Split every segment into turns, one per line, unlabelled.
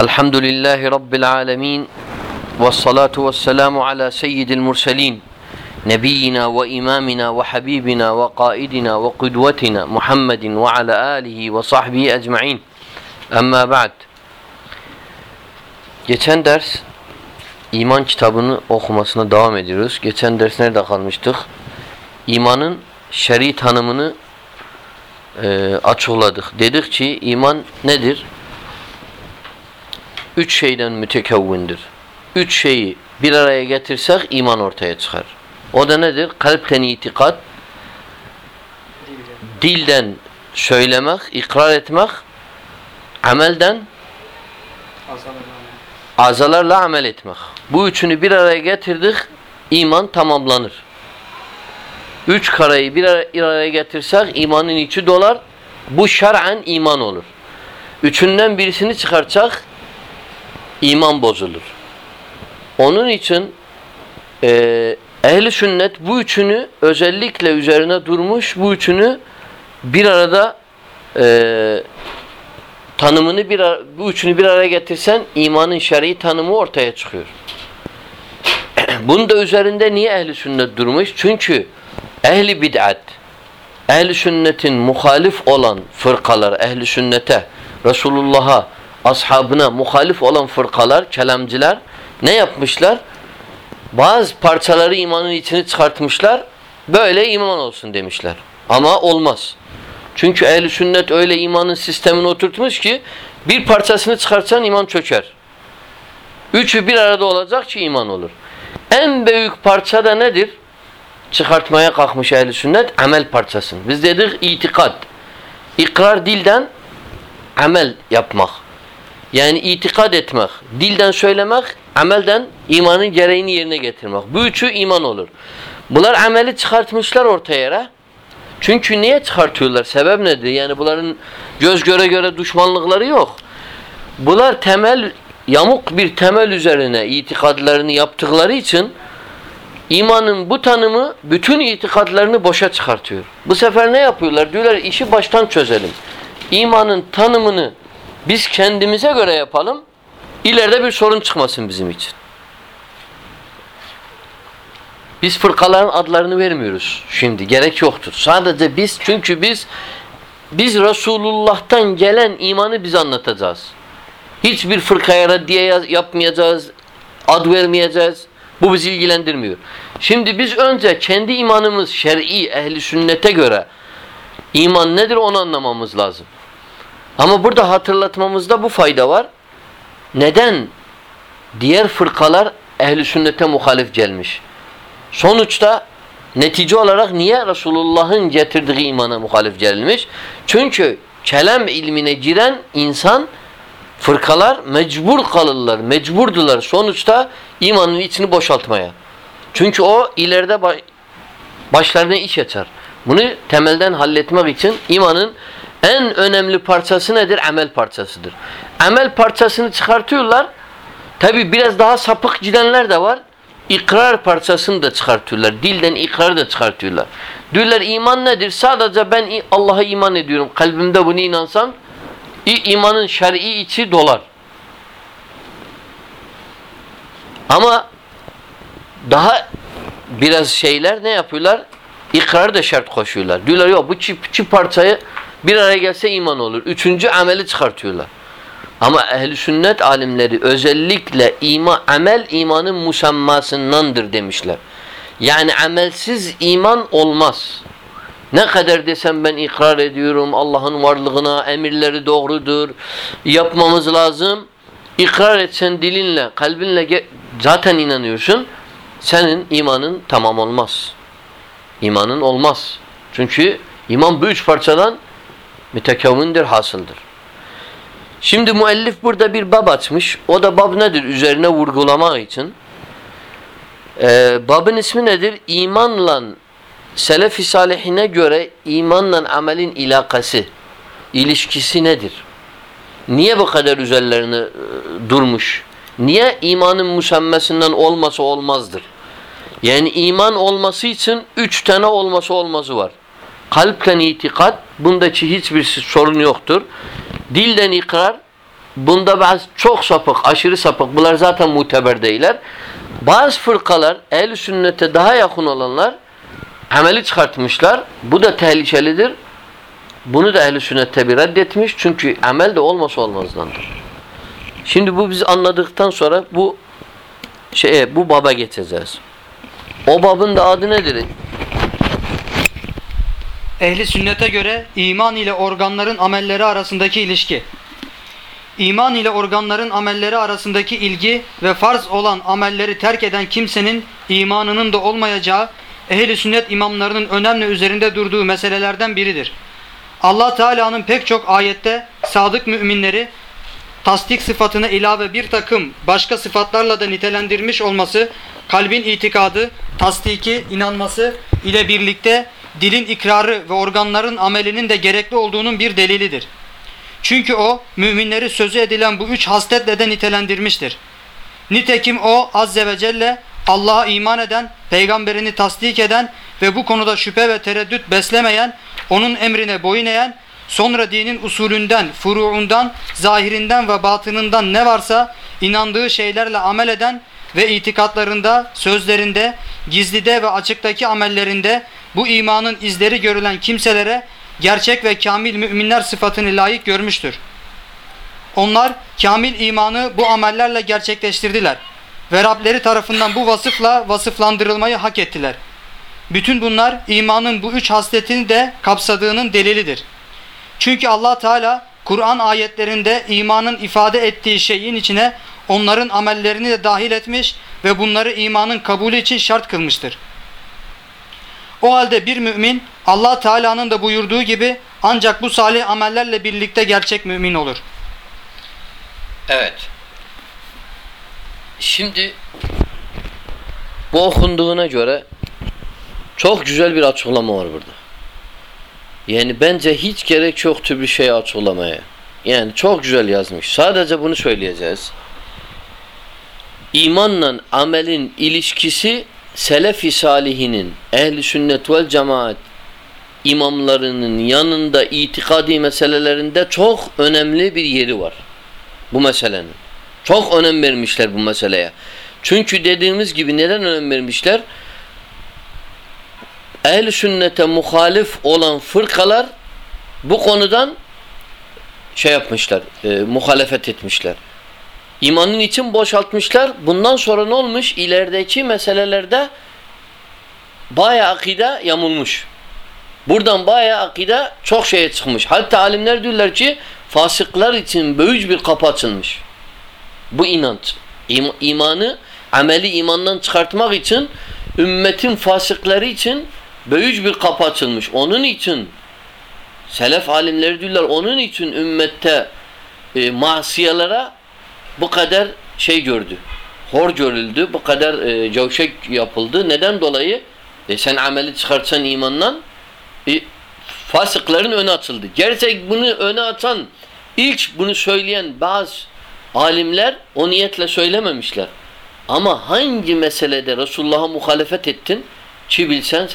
الحمد لله رب العالمين والصلاة والسلام على سيد المرسلين نبينا وإمامنا وحبيبنا وقائدنا وقدوتنا محمد وعلى آله وصحبه أجمعين أما بعد Geçen ders iman kitabını okumasına devam ediyoruz. Geçen ders nerede kalmıştık? İmanın şer'i tanımını e, açıkladık. Dedik ki iman nedir? Üç şeyden mütekevvindir. Üç şeyi bir araya getirsek iman ortaya çıkar. O da nedir? Kalpten itikat, dilden söylemek, ikrar etmek, amelden azalarla amel etmek. Bu üçünü bir araya getirdik, iman tamamlanır. Üç karayı bir araya, getirsek imanın içi dolar, bu şer'en iman olur. Üçünden birisini çıkartsak iman bozulur. Onun için e, ehli sünnet bu üçünü özellikle üzerine durmuş, bu üçünü bir arada e, tanımını bir bu üçünü bir araya getirsen imanın şer'i tanımı ortaya çıkıyor. Bunun da üzerinde niye ehli sünnet durmuş? Çünkü ehli bid'at, ehli sünnetin muhalif olan fırkalar, ehli sünnete, Resulullah'a, ashabına muhalif olan fırkalar, kelamcılar ne yapmışlar? Bazı parçaları imanın içini çıkartmışlar. Böyle iman olsun demişler. Ama olmaz. Çünkü ehl sünnet öyle imanın sistemini oturtmuş ki bir parçasını çıkartsan iman çöker. Üçü bir arada olacak ki iman olur. En büyük parça da nedir? Çıkartmaya kalkmış ehl sünnet amel parçasını. Biz dedik itikat. İkrar dilden amel yapmak. Yani itikad etmek, dilden söylemek, amelden imanın gereğini yerine getirmek. Bu üçü iman olur. Bunlar ameli çıkartmışlar ortaya. Çünkü niye çıkartıyorlar? Sebep nedir? Yani bunların göz göre göre düşmanlıkları yok. Bunlar temel, yamuk bir temel üzerine itikadlarını yaptıkları için imanın bu tanımı bütün itikadlarını boşa çıkartıyor. Bu sefer ne yapıyorlar? Diyorlar işi baştan çözelim. İmanın tanımını biz kendimize göre yapalım. İleride bir sorun çıkmasın bizim için. Biz fırkaların adlarını vermiyoruz şimdi. Gerek yoktur. Sadece biz çünkü biz biz Resulullah'tan gelen imanı biz anlatacağız. Hiçbir fırkaya reddiye yapmayacağız. Ad vermeyeceğiz. Bu bizi ilgilendirmiyor. Şimdi biz önce kendi imanımız şer'i ehli sünnete göre iman nedir onu anlamamız lazım. Ama burada hatırlatmamızda bu fayda var. Neden diğer fırkalar ehli sünnete muhalif gelmiş? Sonuçta netice olarak niye Resulullah'ın getirdiği imana muhalif gelmiş? Çünkü kelam ilmine giren insan fırkalar mecbur kalırlar, mecburdular sonuçta imanın içini boşaltmaya. Çünkü o ileride başlarına iş açar. Bunu temelden halletmek için imanın en önemli parçası nedir? Amel parçasıdır. Amel parçasını çıkartıyorlar. Tabi biraz daha sapık gidenler de var. İkrar parçasını da çıkartıyorlar. Dilden ikrarı da çıkartıyorlar. Diyorlar iman nedir? Sadece ben Allah'a iman ediyorum. Kalbimde bunu inansam imanın şer'i içi dolar. Ama daha biraz şeyler ne yapıyorlar? İkrar da şart koşuyorlar. Diyorlar yok bu çift, çift parçayı bir araya gelse iman olur. Üçüncü ameli çıkartıyorlar. Ama ehli sünnet alimleri özellikle ima, amel imanın musammasındandır demişler. Yani amelsiz iman olmaz. Ne kadar desem ben ikrar ediyorum Allah'ın varlığına, emirleri doğrudur, yapmamız lazım. İkrar etsen dilinle, kalbinle zaten inanıyorsun. Senin imanın tamam olmaz. İmanın olmaz. Çünkü iman bu üç parçadan mütekevvindir, hasıldır. Şimdi müellif burada bir bab açmış. O da bab nedir? Üzerine vurgulamak için. Ee, babın ismi nedir? İmanla selef-i salihine göre imanla amelin ilakası, ilişkisi nedir? Niye bu kadar üzerlerine e, durmuş? Niye imanın müsemmesinden olması olmazdır? Yani iman olması için üç tane olması olmazı var. Kalpten itikat, bundaki hiçbir sorun yoktur. Dilden ikrar, bunda bazı çok sapık, aşırı sapık. Bunlar zaten muteber değiller. Bazı fırkalar ehl sünnete daha yakın olanlar ameli çıkartmışlar. Bu da tehlikelidir. Bunu da ehl sünnet tabi reddetmiş. Çünkü amel de olmasa olmazdandır. Şimdi bu biz anladıktan sonra bu şeye bu baba geçeceğiz. O babın da adı nedir?
Ehli sünnete göre iman ile organların amelleri arasındaki ilişki. İman ile organların amelleri arasındaki ilgi ve farz olan amelleri terk eden kimsenin imanının da olmayacağı ehli sünnet imamlarının önemli üzerinde durduğu meselelerden biridir. Allah Teala'nın pek çok ayette sadık müminleri tasdik sıfatına ilave bir takım başka sıfatlarla da nitelendirmiş olması, kalbin itikadı, tasdiki, inanması ile birlikte dilin ikrarı ve organların amelinin de gerekli olduğunun bir delilidir. Çünkü o müminleri sözü edilen bu üç hasletle de nitelendirmiştir. Nitekim o azze ve celle Allah'a iman eden, peygamberini tasdik eden ve bu konuda şüphe ve tereddüt beslemeyen, onun emrine boyun eğen, sonra dinin usulünden, furuundan, zahirinden ve batınından ne varsa inandığı şeylerle amel eden ve itikatlarında, sözlerinde, gizlide ve açıktaki amellerinde bu imanın izleri görülen kimselere gerçek ve kamil müminler sıfatını layık görmüştür. Onlar kamil imanı bu amellerle gerçekleştirdiler ve Rableri tarafından bu vasıfla vasıflandırılmayı hak ettiler. Bütün bunlar imanın bu üç hasletini de kapsadığının delilidir. Çünkü Allah Teala Kur'an ayetlerinde imanın ifade ettiği şeyin içine onların amellerini de dahil etmiş ve bunları imanın kabulü için şart kılmıştır. O halde bir mümin Allah Teala'nın da buyurduğu gibi ancak bu salih amellerle birlikte gerçek mümin olur.
Evet. Şimdi bu okunduğuna göre çok güzel bir açıklama var burada. Yani bence hiç gerek yoktu bir şey açıklamaya. Yani çok güzel yazmış. Sadece bunu söyleyeceğiz. İmanla amelin ilişkisi selef-i salihinin, ehli sünnet vel cemaat imamlarının yanında itikadi meselelerinde çok önemli bir yeri var. Bu meselenin. Çok önem vermişler bu meseleye. Çünkü dediğimiz gibi neden önem vermişler? Ehl-i sünnete muhalif olan fırkalar bu konudan şey yapmışlar, e, muhalefet etmişler. İmanın için boşaltmışlar. Bundan sonra ne olmuş? İlerideki meselelerde bayağı akide yamulmuş. Buradan bayağı akide çok şeye çıkmış. Hatta alimler diyorlar ki fasıklar için böyüc bir kapı açılmış. Bu inanç. İm imanı, ameli imandan çıkartmak için ümmetin fasıkları için böyüc bir kapı açılmış. Onun için selef alimleri diyorlar onun için ümmette e, masiyalara bu kadar şey gördü. Hor görüldü. Bu kadar e, cevşek yapıldı. Neden dolayı? E, sen ameli çıkartsan imandan e, fasıkların önü açıldı. Gerçek bunu öne atan ilk bunu söyleyen bazı alimler o niyetle söylememişler. Ama hangi meselede Resulullah'a muhalefet ettin ki bilsen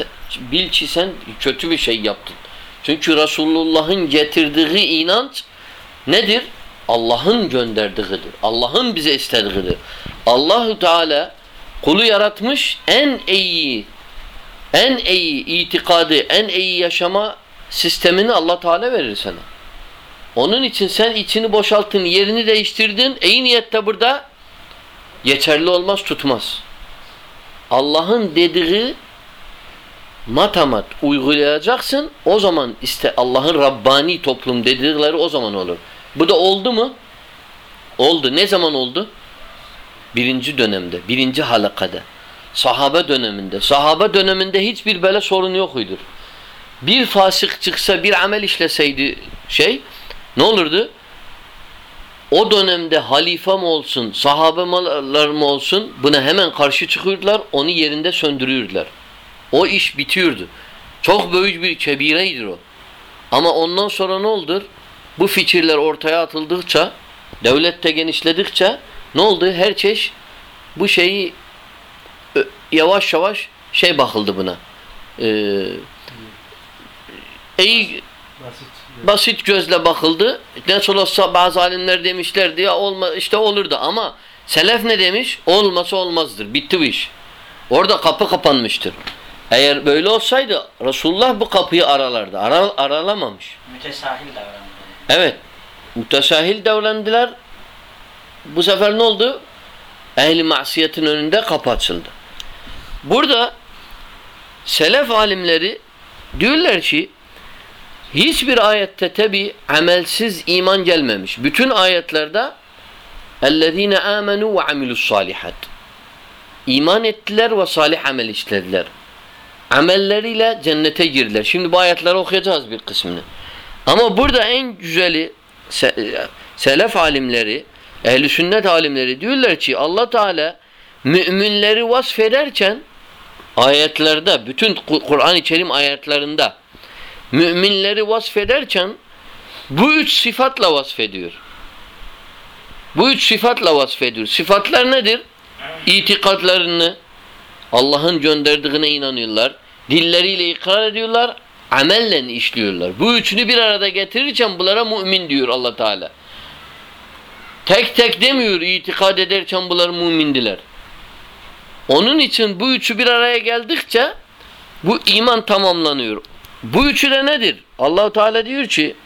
bil ki sen kötü bir şey yaptın. Çünkü Resulullah'ın getirdiği inanç nedir? Allah'ın gönderdiğidir. Allah'ın bize istediğidir. Allahu Teala kulu yaratmış en iyi en iyi itikadı, en iyi yaşama sistemini Allah Teala verir sana. Onun için sen içini boşalttın, yerini değiştirdin. İyi niyette burada geçerli olmaz, tutmaz. Allah'ın dediği matamat uygulayacaksın. O zaman işte Allah'ın Rabbani toplum dedikleri o zaman olur. Bu da oldu mu? Oldu. Ne zaman oldu? Birinci dönemde, birinci halakada. Sahabe döneminde. Sahabe döneminde hiçbir böyle sorun yokuydu. Bir fasık çıksa, bir amel işleseydi şey, ne olurdu? O dönemde halife mi olsun, sahabeler mi olsun buna hemen karşı çıkıyordular, onu yerinde söndürüyordular. O iş bitiyordu. Çok büyük bir kebireydir o. Ama ondan sonra ne oldu? Bu fikirler ortaya atıldıkça, devlette genişledikçe ne oldu? Her çeşit bu şeyi yavaş yavaş şey bakıldı buna. Ee, iyi
Basit
basit gözle bakıldı. Nasıl olsa bazı alimler demişlerdi ya olma işte olurdu ama selef ne demiş? Olmasa olmazdır. Bitti bu iş. Orada kapı kapanmıştır. Eğer böyle olsaydı Resulullah bu kapıyı aralardı. Ara, aralamamış.
Mütesahil davrandı.
Evet. Mütesahil davrandılar. Bu sefer ne oldu? Ehli masiyetin önünde kapı açıldı. Burada selef alimleri diyorlar ki hiçbir ayette tabi amelsiz iman gelmemiş. Bütün ayetlerde اَلَّذ۪ينَ آمَنُوا وَعَمِلُوا الصَّالِحَاتِ İman ettiler ve salih amel işlediler. Amelleriyle cennete girdiler. Şimdi bu ayetleri okuyacağız bir kısmını. Ama burada en güzeli se- selef alimleri, ehli sünnet alimleri diyorlar ki Allah Teala müminleri vasfederken ayetlerde bütün Ku- Kur'an-ı Kerim ayetlerinde müminleri vasfederken bu üç sıfatla vasfediyor. Bu üç sıfatla vasfediyor. Sıfatlar nedir? İtikadlarını Allah'ın gönderdiğine inanıyorlar. Dilleriyle ikrar ediyorlar. Amelle işliyorlar. Bu üçünü bir arada getirirken bunlara mümin diyor Allah Teala. Tek tek demiyor itikad ederken bunlar mümindiler. Onun için bu üçü bir araya geldikçe bu iman tamamlanıyor. Bu üçü de nedir? allah Teala diyor ki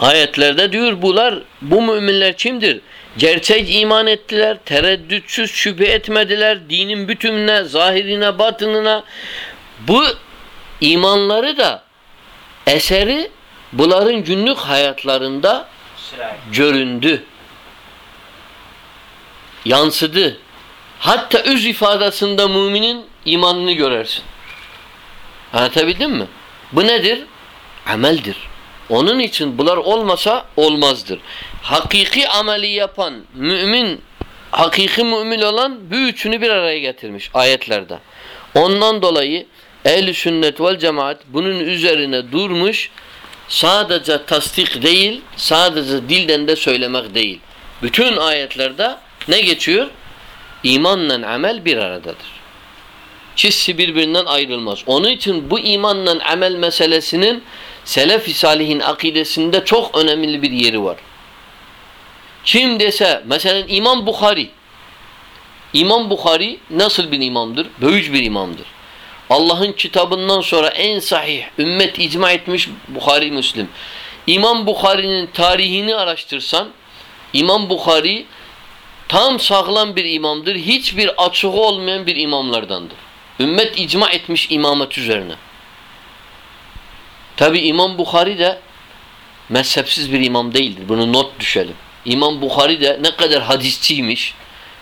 ayetlerde diyor bunlar bu müminler kimdir? Gerçek iman ettiler, tereddütsüz şüphe etmediler, dinin bütününe, zahirine, batınına. Bu imanları da eseri bunların günlük hayatlarında göründü. Yansıdı. Hatta üz ifadesinde müminin imanını görersin. Anlatabildim mi? Bu nedir? Ameldir. Onun için bunlar olmasa olmazdır. Hakiki ameli yapan mümin, hakiki mümin olan bu üçünü bir araya getirmiş ayetlerde. Ondan dolayı ehl sünnet vel cemaat bunun üzerine durmuş. Sadece tasdik değil, sadece dilden de söylemek değil. Bütün ayetlerde ne geçiyor? İmanla amel bir aradadır. Çizsi birbirinden ayrılmaz. Onun için bu imanla amel meselesinin Selef-i Salih'in akidesinde çok önemli bir yeri var. Kim dese, mesela İmam Bukhari. İmam Bukhari nasıl bir imamdır? Böyüc bir imamdır. Allah'ın kitabından sonra en sahih, ümmet icma etmiş Bukhari Müslim. İmam Bukhari'nin tarihini araştırsan, İmam Bukhari tam sağlam bir imamdır. Hiçbir açığı olmayan bir imamlardandır. Ümmet icma etmiş imamet üzerine. Tabi İmam Bukhari de mezhepsiz bir imam değildir. Bunu not düşelim. İmam Bukhari de ne kadar hadisçiymiş.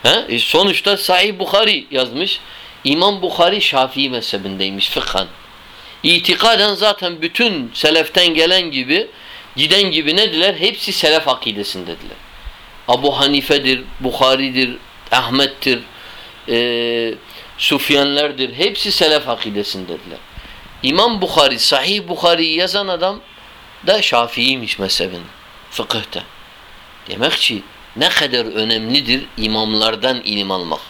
He? E sonuçta Sahih Bukhari yazmış. İmam Bukhari Şafii mezhebindeymiş fıkhan. İtikaden zaten bütün seleften gelen gibi giden gibi nediler? Hepsi selef akidesindedirler. Abu Hanife'dir, Bukhari'dir, Ahmet'tir, e, Sufyanlardır. Hepsi selef akidesindedirler. İmam Bukhari, Sahih Bukhari'yi yazan adam da Şafii'ymiş mezhebin, fıkıhta. Demek ki ne kadar önemlidir imamlardan ilim almak.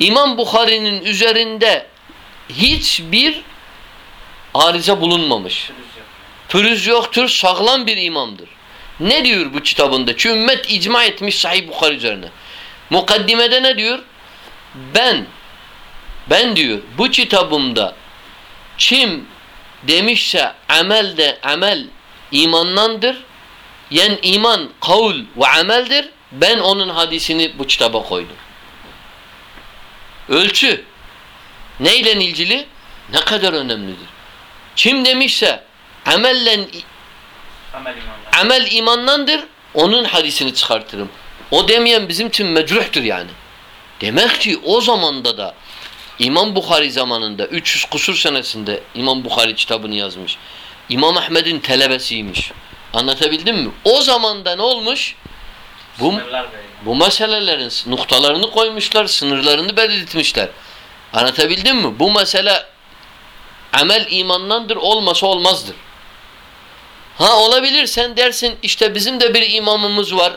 İmam Bukhari'nin üzerinde hiçbir arıza bulunmamış.
Pürüz yok.
Pürüz yoktur, sağlam bir imamdır. Ne diyor bu kitabında? Çünkü ümmet icma etmiş Sahih Bukhari üzerine. Mukaddimede ne diyor? Ben ben diyor bu kitabımda kim demişse amel de amel imandandır. Yani iman kavul ve ameldir. Ben onun hadisini bu kitaba koydum. Ölçü neyle ilgili? Ne kadar önemlidir. Kim demişse amelle
Amel
amel imandandır. Onun hadisini çıkartırım. O demeyen bizim için mecruhtur yani. Demek ki o zamanda da İmam Bukhari zamanında 300 kusur senesinde İmam Bukhari kitabını yazmış. İmam Ahmed'in telebesiymiş. Anlatabildim mi? O zamanda ne olmuş? Bu,
Sınırlar.
Bu meselelerin noktalarını koymuşlar, sınırlarını belirtmişler. Anlatabildim mi? Bu mesele amel imandandır, olmasa olmazdır. Ha olabilir sen dersin işte bizim de bir imamımız var.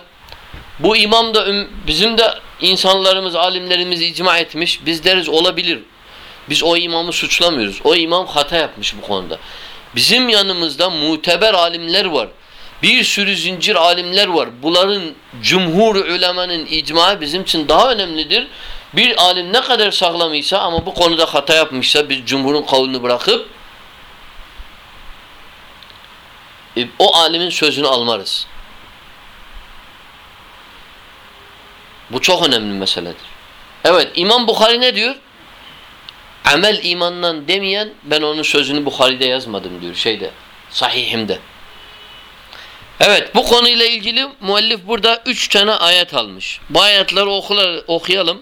Bu imam da bizim de insanlarımız, alimlerimiz icma etmiş. Biz deriz olabilir. Biz o imamı suçlamıyoruz. O imam hata yapmış bu konuda. Bizim yanımızda muteber alimler var. Bir sürü zincir alimler var. Bunların cumhur ulemanın icma bizim için daha önemlidir. Bir alim ne kadar sağlamıysa ama bu konuda hata yapmışsa biz cumhurun kavlini bırakıp e, o alimin sözünü almarız. Bu çok önemli meseledir. Evet İmam Bukhari ne diyor? Amel imandan demeyen ben onun sözünü Bukhari'de yazmadım diyor şeyde sahihimde. Evet bu konuyla ilgili müellif burada üç tane ayet almış. Bu ayetleri okular, okuyalım.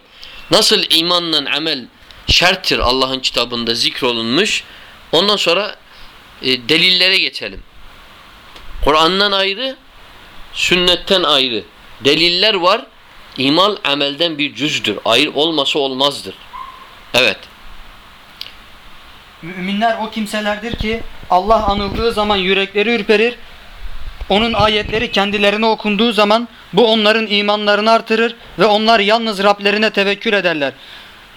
Nasıl imanla amel şerttir Allah'ın kitabında zikrolunmuş. Ondan sonra e, delillere geçelim. Kur'an'dan ayrı, sünnetten ayrı. Deliller var. İman amelden bir cüzdür. Ayrı olması olmazdır. Evet.
Müminler o kimselerdir ki Allah anıldığı zaman yürekleri ürperir. Onun ayetleri kendilerine okunduğu zaman bu onların imanlarını artırır ve onlar yalnız Rablerine tevekkül ederler.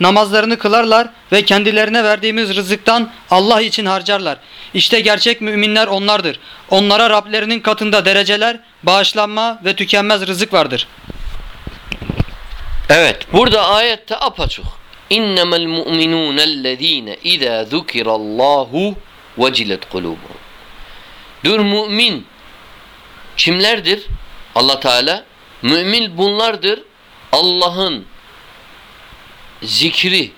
Namazlarını kılarlar ve kendilerine verdiğimiz rızıktan Allah için harcarlar. İşte gerçek müminler onlardır. Onlara Rablerinin katında dereceler, bağışlanma ve tükenmez rızık vardır.
Evet. Burada ayette apaçuk. İnnemel mu'minûnellezîne izâ zukirallâhu vecilet kulûbuhum. Dur mümin kimlerdir? Allah Teala mümin bunlardır. Allah'ın zikri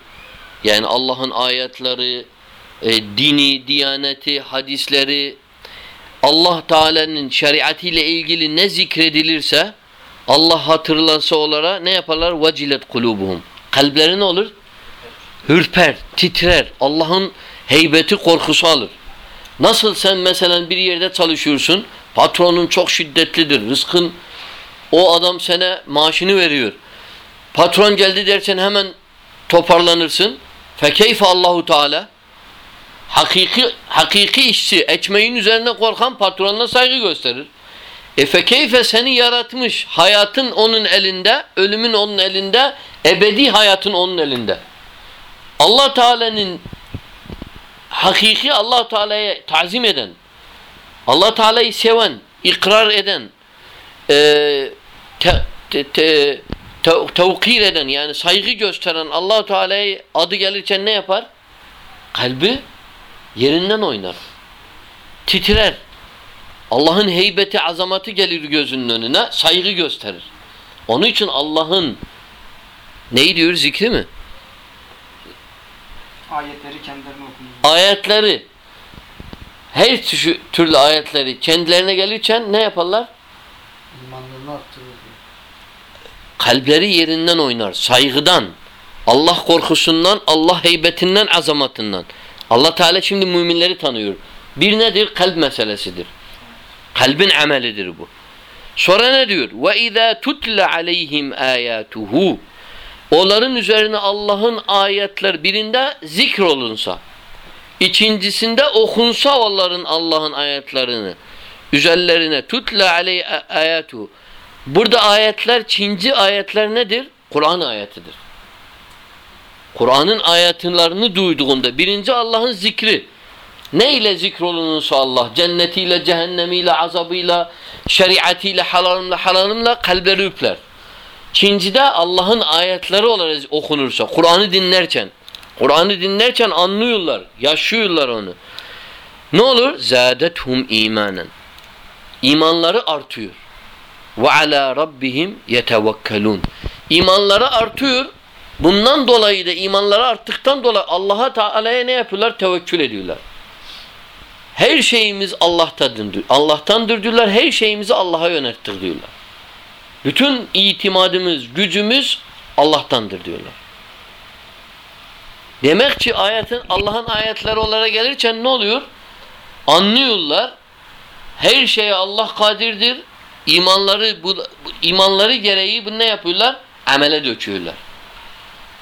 yani Allah'ın ayetleri, e, dini, diyaneti, hadisleri Allah Teala'nın şeriatı ile ilgili ne zikredilirse Allah hatırlansa onlara ne yaparlar? Vecilet kulubuhum. Kalpleri ne olur? Hürper, titrer. Allah'ın heybeti, korkusu alır. Nasıl sen mesela bir yerde çalışıyorsun, patronun çok şiddetlidir, rızkın o adam sana maaşını veriyor. Patron geldi dersen hemen toparlanırsın. Fekeyfe Allahu Teala hakiki hakiki işçi ekmeğin üzerine korkan patronuna saygı gösterir. E fekeyfe seni yaratmış. Hayatın onun elinde, ölümün onun elinde, ebedi hayatın onun elinde. Allah Teala'nın hakiki Allah Teala'ya tazim eden, Allah Teala'yı seven, ikrar eden, e, te, te, te, te, tevkir eden yani saygı gösteren Allah Teala'yı adı gelirken ne yapar? Kalbi yerinden oynar. Titrer. Allah'ın heybeti, azamatı gelir gözünün önüne, saygı gösterir. Onun için Allah'ın neyi diyor zikri mi?
Ayetleri kendilerine okunduğu
Ayetleri her türlü ayetleri kendilerine gelirken ne yaparlar?
imanlarını arttırır.
Kalpleri yerinden oynar. Saygıdan, Allah korkusundan, Allah heybetinden, azamatından. Allah Teala şimdi müminleri tanıyor. Bir nedir? Kalp meselesidir. Kalbin amelidir bu. Sonra ne diyor? Ve izâ tutla aleyhim âyâtuhu. Onların üzerine Allah'ın ayetler birinde zikrolunsa, ikincisinde okunsa onların Allah'ın ayetlerini üzerlerine tutla aleyh ayatuhu. Burada ayetler, Çinci ayetler nedir? Kur'an ayetidir. Kur'an'ın ayetlerini duyduğunda birinci Allah'ın zikri. Ne ile zikrolunursa Allah, cennetiyle, cehennemiyle, azabıyla, şeriatıyla, halalımla, halalımla kalpleri üpler. İkincide Allah'ın ayetleri olarak okunursa, Kur'an'ı dinlerken, Kur'an'ı dinlerken anlıyorlar, yaşıyorlar onu. Ne olur? Zâdethum imanen. İmanları artıyor. Ve alâ rabbihim yetevekkelûn. İmanları artıyor. Bundan dolayı da imanları arttıktan dolayı Allah'a Teala'ya ne yapıyorlar? Tevekkül ediyorlar. Her şeyimiz Allah'tandır. Allah'tandır diyorlar. Her şeyimizi Allah'a yönelttir diyorlar. Bütün itimadımız, gücümüz Allah'tandır diyorlar. Demek ki ayetin Allah'ın ayetleri olarak gelirken ne oluyor? Anlıyorlar. Her şeye Allah kadirdir. İmanları bu imanları gereği bunu ne yapıyorlar? Amele döküyorlar.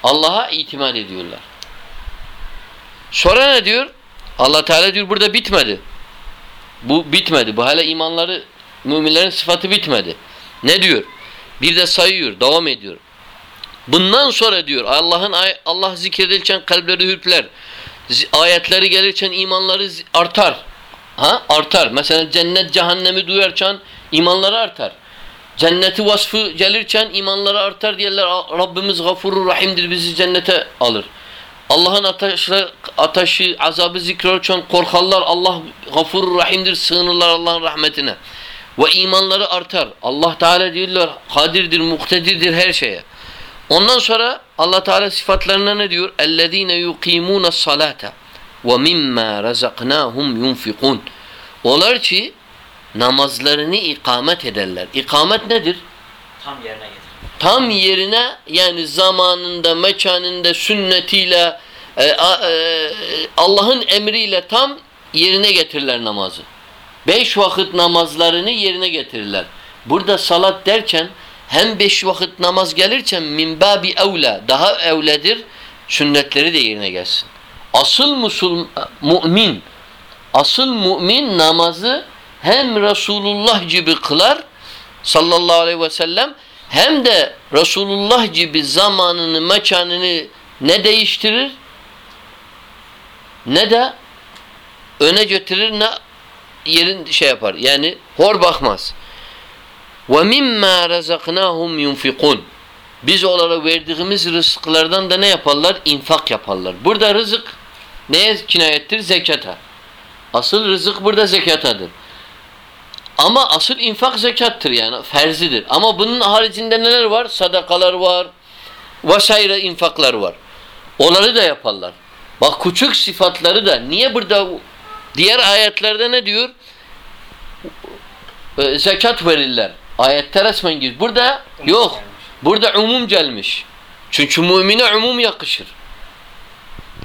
Allah'a itimat ediyorlar. Sonra ne diyor? Allah Teala diyor burada bitmedi. Bu bitmedi. Bu hala imanları müminlerin sıfatı bitmedi. Ne diyor? Bir de sayıyor, devam ediyor. Bundan sonra diyor Allah'ın Allah zikredilirken kalpleri hürpler. Ayetleri gelirken imanları artar. Ha? Artar. Mesela cennet cehennemi duyarken imanları artar. Cenneti vasfı gelirken imanları artar diyorlar. "Aa, Rabbimiz gafurur rahimdir bizi cennete alır. Allah'ın ateşi, ateşi azabı zikrolurken korkarlar. Allah gafurur rahimdir sığınırlar Allah'ın rahmetine. Ve imanları artar. Allah Teala diyorlar kadirdir, muktedirdir her şeye. Ondan sonra Allah Teala sıfatlarına ne diyor? "Ellezîne yukîmûne salate ve mimmâ razaknâhum yunfikûn." Onlar ki namazlarını ikamet ederler. İkamet nedir?
Tam yerine getirmek.
Tam yerine yani zamanında, mekanında, sünnetiyle, e, e, Allah'ın emriyle tam yerine getirirler namazı. Beş vakit namazlarını yerine getirirler. Burada salat derken hem beş vakit namaz gelirken min babi evla daha evledir sünnetleri de yerine gelsin. Asıl musul, mümin asıl mümin namazı hem Resulullah gibi kılar sallallahu aleyhi ve sellem hem de Resulullah gibi zamanını, mekanını ne değiştirir ne de öne getirir ne yerin şey yapar. Yani hor bakmaz. Ve mimma razaknahum yunfikun. Biz onlara verdiğimiz rızıklardan da ne yaparlar? İnfak yaparlar. Burada rızık neye kinayettir? Zekata. Asıl rızık burada zekatadır. Ama asıl infak zekattır yani ferzidir. Ama bunun haricinde neler var? Sadakalar var. Vesaire infaklar var. Onları da yaparlar. Bak küçük sıfatları da niye burada diğer ayetlerde ne diyor? Ee, zekat verirler. Ayette resmen gir. Burada yok. Burada umum gelmiş. Çünkü mümine umum yakışır.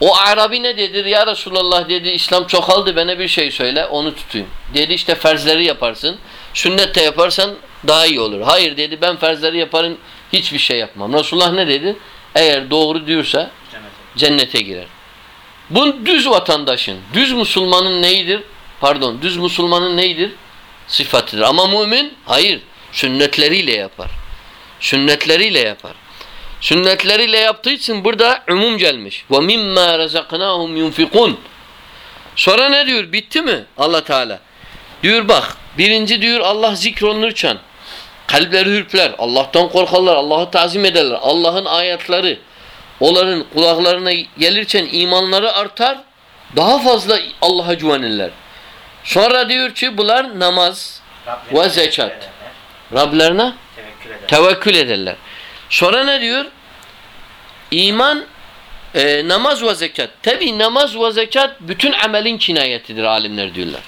O Arabi ne dedi? Ya Resulallah dedi İslam çoğaldı bana bir şey söyle onu tutayım. Dedi işte ferzleri yaparsın. Sünnette yaparsan daha iyi olur. Hayır dedi ben ferzleri yaparım hiçbir şey yapmam. Resulullah ne dedi? Eğer doğru diyorsa
Cennete.
cennete girer. Bu düz vatandaşın, düz Müslümanın neyidir? Pardon, düz Müslümanın neyidir? Sıfatıdır. Ama mümin hayır, sünnetleriyle yapar. Sünnetleriyle yapar. Sünnetleriyle yaptığı için burada umum gelmiş. Ve mimma razaknahum yunfikun. Sonra ne diyor? Bitti mi? Allah Teala. Diyor bak, birinci diyor Allah zikrolunurken kalpleri hürpler, Allah'tan korkarlar, Allah'ı tazim ederler. Allah'ın ayetleri onların kulaklarına gelirken imanları artar, daha fazla Allah'a güvenirler. Sonra diyor ki bunlar namaz, Ve zekat.
Ederler,
Rablerine
Tevekkül eder.
tevekkül ederler. Sonra ne diyor? İman, e, namaz ve zekat. Tabi namaz ve zekat bütün amelin kinayetidir alimler diyorlar.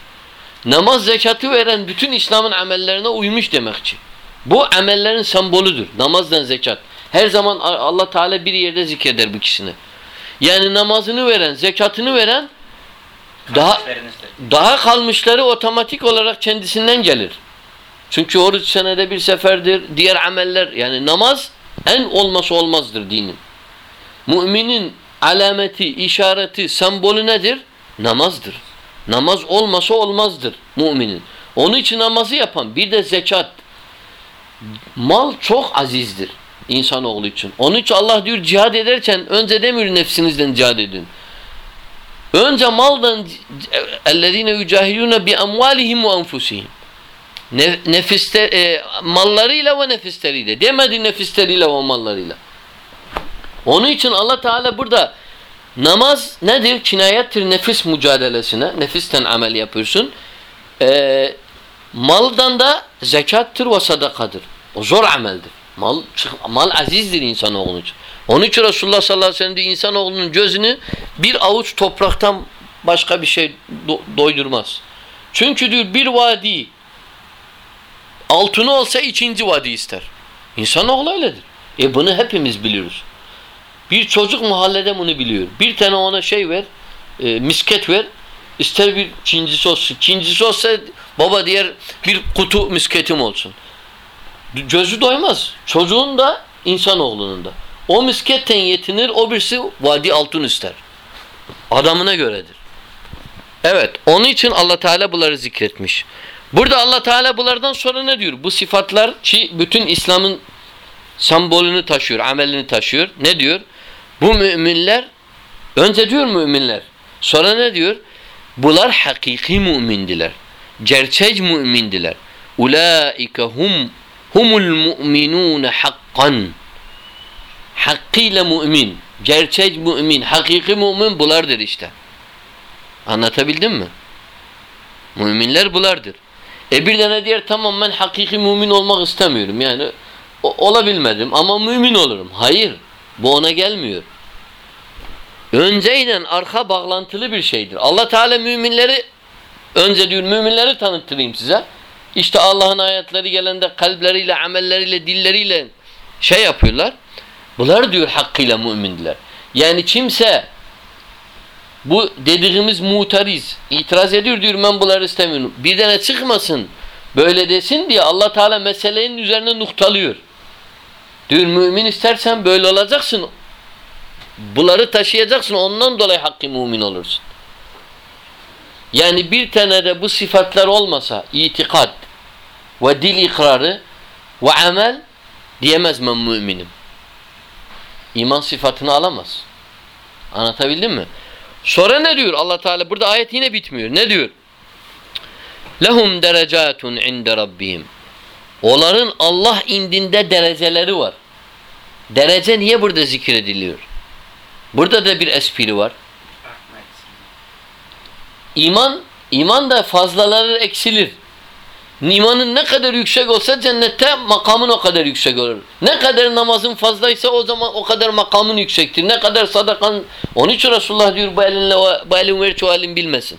Namaz zekatı veren bütün İslam'ın amellerine uymuş demekçi. Bu amellerin sembolüdür. Namazdan zekat. Her zaman Allah Teala bir yerde zikreder bu ikisini. Yani namazını veren, zekatını veren daha daha kalmışları otomatik olarak kendisinden gelir. Çünkü oruç senede bir seferdir. Diğer ameller yani namaz en olması olmazdır dinin. Müminin alameti, işareti, sembolü nedir? Namazdır. Namaz olmasa olmazdır müminin. Onun için namazı yapan bir de zekat. Mal çok azizdir insanoğlu için. Onun için Allah diyor cihad ederken önce demiyor nefsinizden cihad edin. Önce maldan ellezine yücahidune bi amvalihim nefiste, e, mallarıyla ve nefisleriyle. Demedi nefisleriyle ve mallarıyla. Onun için Allah Teala burada namaz nedir? Kinayettir nefis mücadelesine. Nefisten amel yapıyorsun. E, maldan da zekattır ve sadakadır. O zor ameldir. Mal, mal azizdir insanoğlu için. Onun için Resulullah sallallahu aleyhi ve sellem diyor, insanoğlunun gözünü bir avuç topraktan başka bir şey do- doydurmaz. Çünkü diyor bir vadi altını olsa ikinci vadi ister. İnsanoğlu öyledir. E bunu hepimiz biliyoruz. Bir çocuk mahallede bunu biliyor. Bir tane ona şey ver, e, misket ver, ister bir ikincisi olsun. İkincisi olsa baba diğer bir kutu misketim olsun. Gözü doymaz. Çocuğun da insanoğlunun da. O misketten yetinir, o birisi vadi altın ister. Adamına göredir. Evet, onun için Allah Teala bunları zikretmiş. Burada Allah Teala bunlardan sonra ne diyor? Bu sıfatlar ki bütün İslam'ın sembolünü taşıyor, amelini taşıyor. Ne diyor? Bu müminler önce diyor müminler. Sonra ne diyor? Bunlar hakiki mümindiler. Gerçek mümindiler. Ulaike hum humul mu'minun hakkan. Hakkıyla mümin, gerçek mümin, hakiki mümin bulardır işte. Anlatabildim mi? Müminler bulardır. E bir tane diğer tamam ben hakiki mümin olmak istemiyorum. Yani olabilmedim ama mümin olurum. Hayır. Bu ona gelmiyor. Önceyle arka bağlantılı bir şeydir. Allah Teala müminleri önce diyor müminleri tanıttırayım size. İşte Allah'ın ayetleri gelende kalpleriyle, amelleriyle, dilleriyle şey yapıyorlar. Bunlar diyor hakkıyla mümindiler. Yani kimse bu dediğimiz mutariz, itiraz ediyor diyor ben bunları istemiyorum. Bir tane çıkmasın böyle desin diye Allah Teala meselenin üzerine noktalıyor. Diyor mümin istersen böyle olacaksın. Bunları taşıyacaksın ondan dolayı hakkı mümin olursun. Yani bir tane de bu sıfatlar olmasa itikat ve dil ikrarı ve amel diyemez ben müminim. İman sıfatını alamaz. Anlatabildim mi? Sonra ne diyor Allah Teala? Burada ayet yine bitmiyor. Ne diyor? Lehum derecatun inde rabbihim. Onların Allah indinde dereceleri var. Derece niye burada zikrediliyor? Burada da bir espri var. İman, iman da fazlaları eksilir. İmanın ne kadar yüksek olsa cennette makamın o kadar yüksek olur. Ne kadar namazın fazlaysa o zaman o kadar makamın yüksektir. Ne kadar sadakan onun için Resulullah diyor bu elinle bu elin ver o elin bilmesin.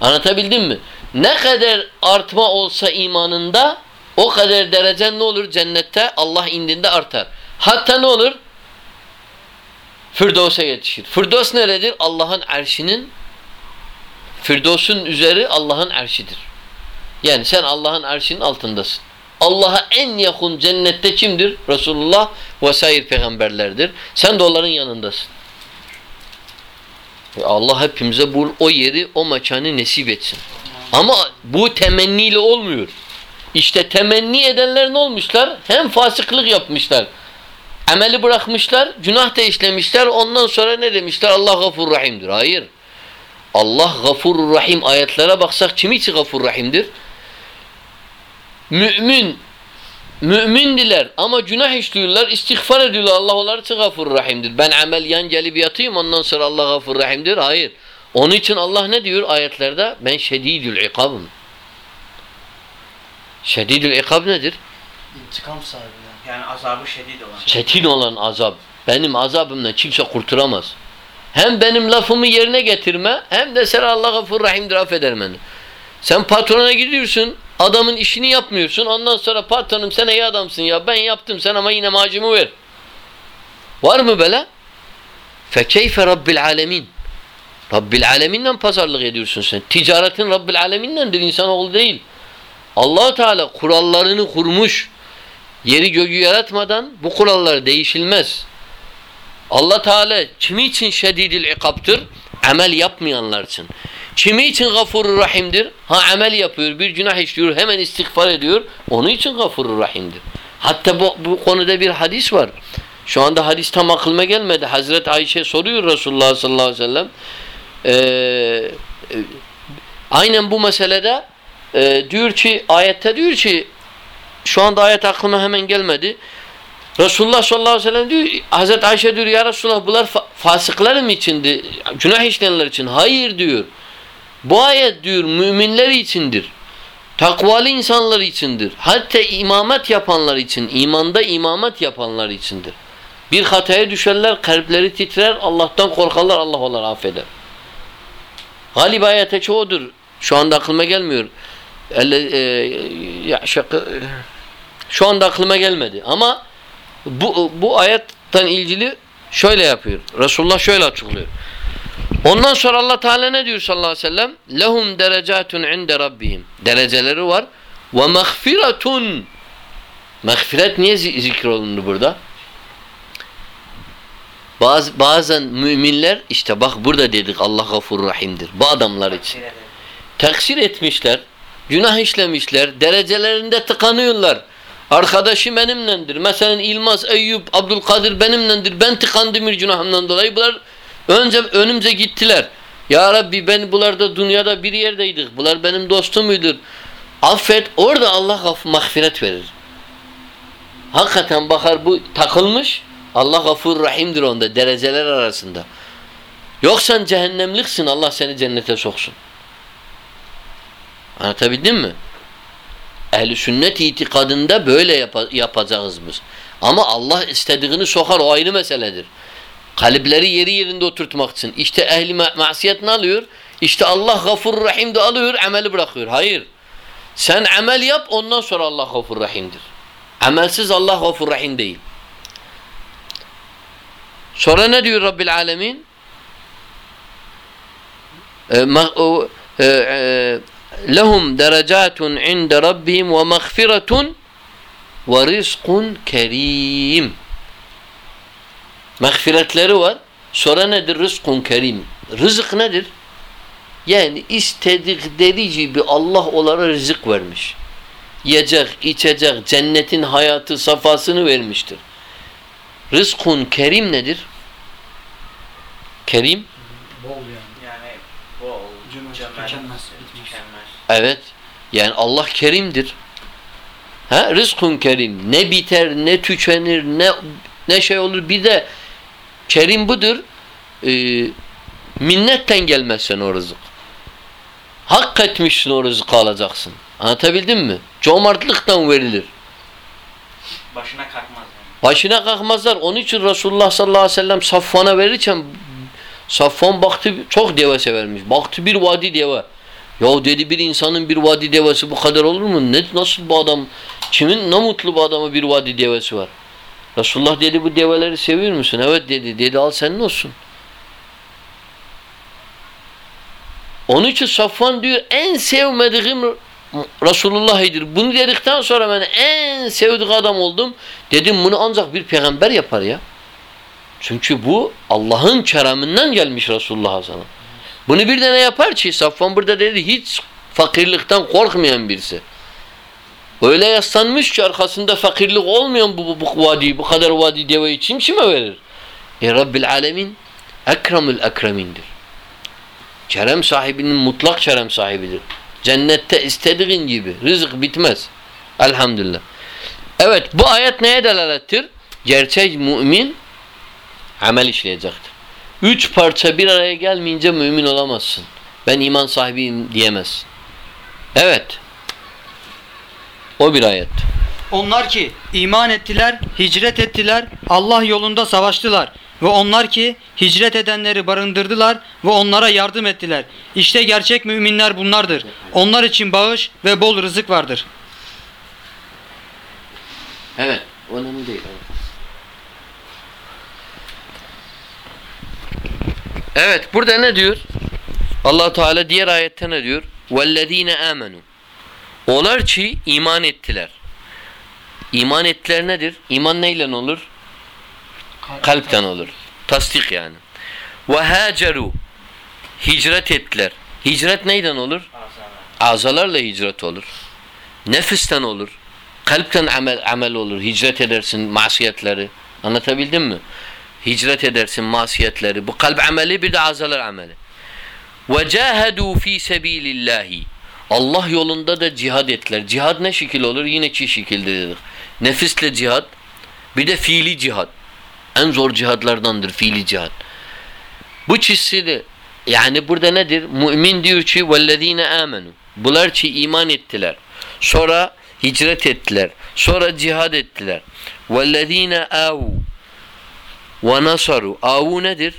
Anlatabildim mi? Ne kadar artma olsa imanında o kadar derecen ne olur? Cennette Allah indinde artar. Hatta ne olur? Firdos'a yetişir. Firdos neredir? Allah'ın erşinin Firdos'un üzeri Allah'ın erşidir. Yani sen Allah'ın arşinin altındasın. Allah'a en yakın cennette kimdir? Resulullah ve sair peygamberlerdir. Sen de onların yanındasın. E Allah hepimize bu, o yeri, o mekanı nasip etsin. Ama bu temenniyle olmuyor. İşte temenni edenler ne olmuşlar? Hem fasıklık yapmışlar. Ameli bırakmışlar, günah da işlemişler. Ondan sonra ne demişler? Allah gafur rahimdir. Hayır. Allah gafur rahim ayetlere baksak kim için gafur rahimdir? Mümin mümindiler ama günah işliyorlar, istiğfar ediyorlar. Allah onlar için gafur rahimdir. Ben amel yan gelip yatayım ondan sonra Allah gafur rahimdir. Hayır. Onun için Allah ne diyor ayetlerde? Ben şedidül ikabım. Şedidül ikab nedir?
İntikam sahibi.
Yani azabı şedid olan.
Çetin olan azap. Benim azabımdan kimse kurtulamaz. Hem benim lafımı yerine getirme hem de sen Allah gafur rahimdir affeder beni. Sen patrona gidiyorsun adamın işini yapmıyorsun ondan sonra patronum sen iyi adamsın ya ben yaptım sen ama yine macımı ver. Var mı böyle? Fekeyfe Rabbil alemin. Rabbil aleminle pazarlık ediyorsun sen. Ticaretin Rabbil alemindendir insanoğlu değil. allah Teala kurallarını kurmuş. Yeri göğü yaratmadan bu kurallar değişilmez. Allah Teala kimi için şedidil ikaptır? Amel yapmayanlar için. Kimi için gafurur rahimdir? Ha amel yapıyor, bir günah işliyor, hemen istiğfar ediyor. Onun için gafurur rahimdir. Hatta bu, bu konuda bir hadis var. Şu anda hadis tam aklıma gelmedi. Hazreti Ayşe soruyor Resulullah sallallahu aleyhi ve sellem. Ee, e, aynen bu meselede e, diyor ki ayette diyor ki şu anda ayet aklıma hemen gelmedi. Resulullah sallallahu aleyhi ve sellem diyor, Hazreti Ayşe diyor ya Resulullah bunlar fa fasıklar mı içindi? Günah işleyenler için. Hayır diyor. Bu ayet diyor müminler içindir. Takvalı insanlar içindir. Hatta imamet yapanlar için, imanda imamet yapanlar içindir. Bir hataya düşerler, kalpleri titrer, Allah'tan korkarlar, Allah onları affeder. Galiba ayete çoğudur. Şu anda aklıma gelmiyor. Elle, e, şu anda aklıma gelmedi. Ama bu, bu ayetten ilgili şöyle yapıyor. Resulullah şöyle açıklıyor. Ondan sonra Allah Teala ne diyor sallallahu aleyhi ve sellem? Lehum derecatun inde rabbihim. Dereceleri var. Ve mağfiretun. Mağfiret niye zi- zikrolundu burada? Bazı, bazen müminler işte bak burada dedik Allah gafur rahimdir. Bu adamlar için. Taksir etmişler. Günah işlemişler. Derecelerinde tıkanıyorlar. Arkadaşı benimlendir. Mesela İlmaz, Eyüp, Abdülkadir benimlendir. Ben tıkandım bir günahımdan dolayı. Bunlar önce önümüze gittiler. Ya Rabbi ben bunlarda dünyada bir yerdeydik. Bunlar benim dostum muydur? Affet. Orada Allah mağfiret verir. Hakikaten bakar bu takılmış. Allah gafur rahimdir onda dereceler arasında. Yoksa cehennemliksin Allah seni cennete soksun. Anlatabildim mi? Ehli sünnet itikadında böyle yapa- yapacağız biz. Ama Allah istediğini sokar o ayrı meseledir. Kalpleri yeri yerinde oturtmak için. İşte ehli ma- masiyet ne alıyor? İşte Allah gafur rahim de alıyor, ameli bırakıyor. Hayır. Sen amel yap ondan sonra Allah gafur rahimdir. Amelsiz Allah gafur rahim değil. Sonra ne diyor Rabbil Alemin? Ee, ma- o- e, e, lehum derecatun inde rabbihim ve mağfiretun ve rizkun kerim. Mağfiretleri var. Sonra nedir? Rızkun kerim. Rızık nedir? Yani istedikleri gibi Allah onlara rızık vermiş. Yiyecek, içecek, cennetin hayatı safasını vermiştir. Rızkun kerim nedir? Kerim
Bol yani.
Yani bol,
bitmez.
tükenmez.
Evet. Yani Allah kerimdir. Ha? Rızkun kerim. Ne biter, ne tükenir, ne ne şey olur. Bir de kerim budur. Ee, minnetten gelmezsen o rızık. Hak etmişsin o rızkı alacaksın. Anlatabildim mi? Cömertlikten verilir.
Başına kalkmaz.
Başına kalkmazlar. Onun için Resulullah sallallahu aleyhi ve sellem Safvan'a verirken Safvan baktı çok deve severmiş. Baktı bir vadi deve. Ya dedi bir insanın bir vadi devesi bu kadar olur mu? Ne nasıl bu adam? Kimin ne mutlu bu adama bir vadi devesi var. Resulullah dedi bu develeri seviyor musun? Evet dedi. Dedi al senin olsun. Onun için Safvan diyor en sevmediğim Resulullah'ıdır. Bunu dedikten sonra ben en sevdiğim adam oldum. Dedim bunu ancak bir peygamber yapar ya. Çünkü bu Allah'ın kereminden gelmiş Resulullah sana. Bunu bir tane yapar ki Safvan burada dedi hiç fakirlikten korkmayan birisi. Öyle yaslanmış ki arkasında fakirlik olmayan bu, bu, bu vadi, bu kadar vadi deve için kime verir? E Rabbil Alemin ekremül ekremindir. Kerem sahibinin mutlak kerem sahibidir. Cennette istediğin gibi. Rızık bitmez. Elhamdülillah. Evet bu ayet neye delalettir? Gerçek mümin amel işleyecektir. Üç parça bir araya gelmeyince mümin olamazsın. Ben iman sahibiyim diyemezsin. Evet. O bir ayet.
Onlar ki iman ettiler, hicret ettiler, Allah yolunda savaştılar ve onlar ki hicret edenleri barındırdılar ve onlara yardım ettiler. İşte gerçek müminler bunlardır. Onlar için bağış ve bol rızık vardır.
Evet, önemli değil. Evet, burada ne diyor? Allah Teala diğer ayette ne diyor? "Vellezine amenu" Onlar ki iman ettiler. İman ettiler nedir? İman neyle olur? Kalpten olur. Tasdik yani. Ve haceru hicret ettiler. Hicret neyden olur? Azalarla hicret olur. Nefisten olur. Kalpten amel, amel olur. Hicret edersin masiyetleri. Anlatabildim mi? Hicret edersin masiyetleri. Bu kalp ameli bir de azalar ameli. Ve cahedu fi sebilillahi. Allah yolunda da cihad ettiler. Cihad ne şekil olur? Yine iki şekilde dedik. Nefisle cihad, bir de fiili cihad. En zor cihadlardandır fiili cihad. Bu çizsi yani burada nedir? Mümin diyor ki vellezine amenu. Bunlar ki iman ettiler. Sonra hicret ettiler. Sonra cihad ettiler. Vellezine avu ve nasaru. Avu nedir?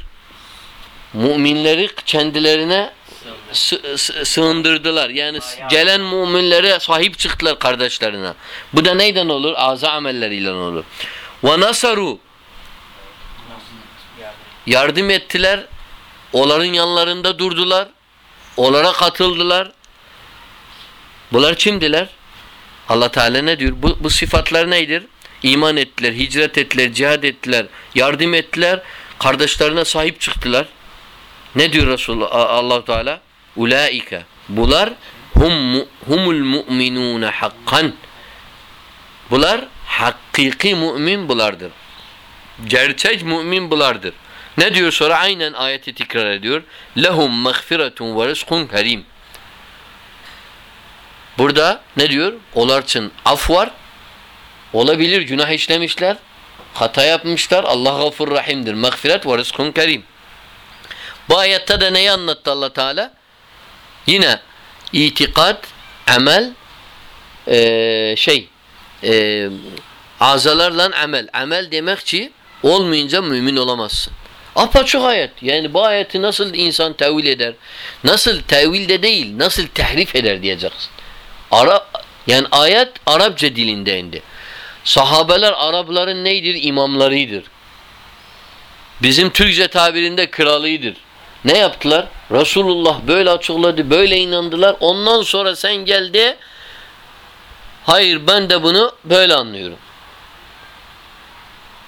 Müminleri kendilerine sığındırdılar. Yani gelen müminlere sahip çıktılar kardeşlerine. Bu da neyden olur? Aza amelleriyle olur. Ve nasaru
Yardım.
ettiler. Onların yanlarında durdular. Onlara katıldılar. Bunlar kimdiler? Allah Teala ne diyor? Bu, bu sıfatlar neydir? İman ettiler, hicret ettiler, cihad ettiler, yardım ettiler, kardeşlerine sahip çıktılar. Ne diyor Resulullah Allah Teala? Ulaika. Bunlar hum mu- humul mu'minun hakkan. Bunlar hakiki mümin bulardır. Gerçek mümin bulardır. Ne diyor sonra? Aynen ayeti tekrar ediyor. Lehum mağfiretun ve rizkun kerim. Burada ne diyor? Onlar için af var. Olabilir günah işlemişler. Hata yapmışlar. Allah gafur rahimdir. Mağfiret ve rizkun kerim. Bu ayette de neyi anlattı allah Teala? Yine itikat, amel, eee, şey, eee azalarla amel. Amel demek ki olmayınca mümin olamazsın. Apaçık ayet. Yani bu ayeti nasıl insan tevil eder? Nasıl tevil de değil, nasıl tehrif eder diyeceksin. Ara, yani ayet Arapça dilinde indi. Sahabeler Arapların neydir? İmamlarıdır. Bizim Türkçe tabirinde kralıydır. Ne yaptılar? Resulullah böyle açıkladı, böyle inandılar. Ondan sonra sen geldi. Hayır ben de bunu böyle anlıyorum.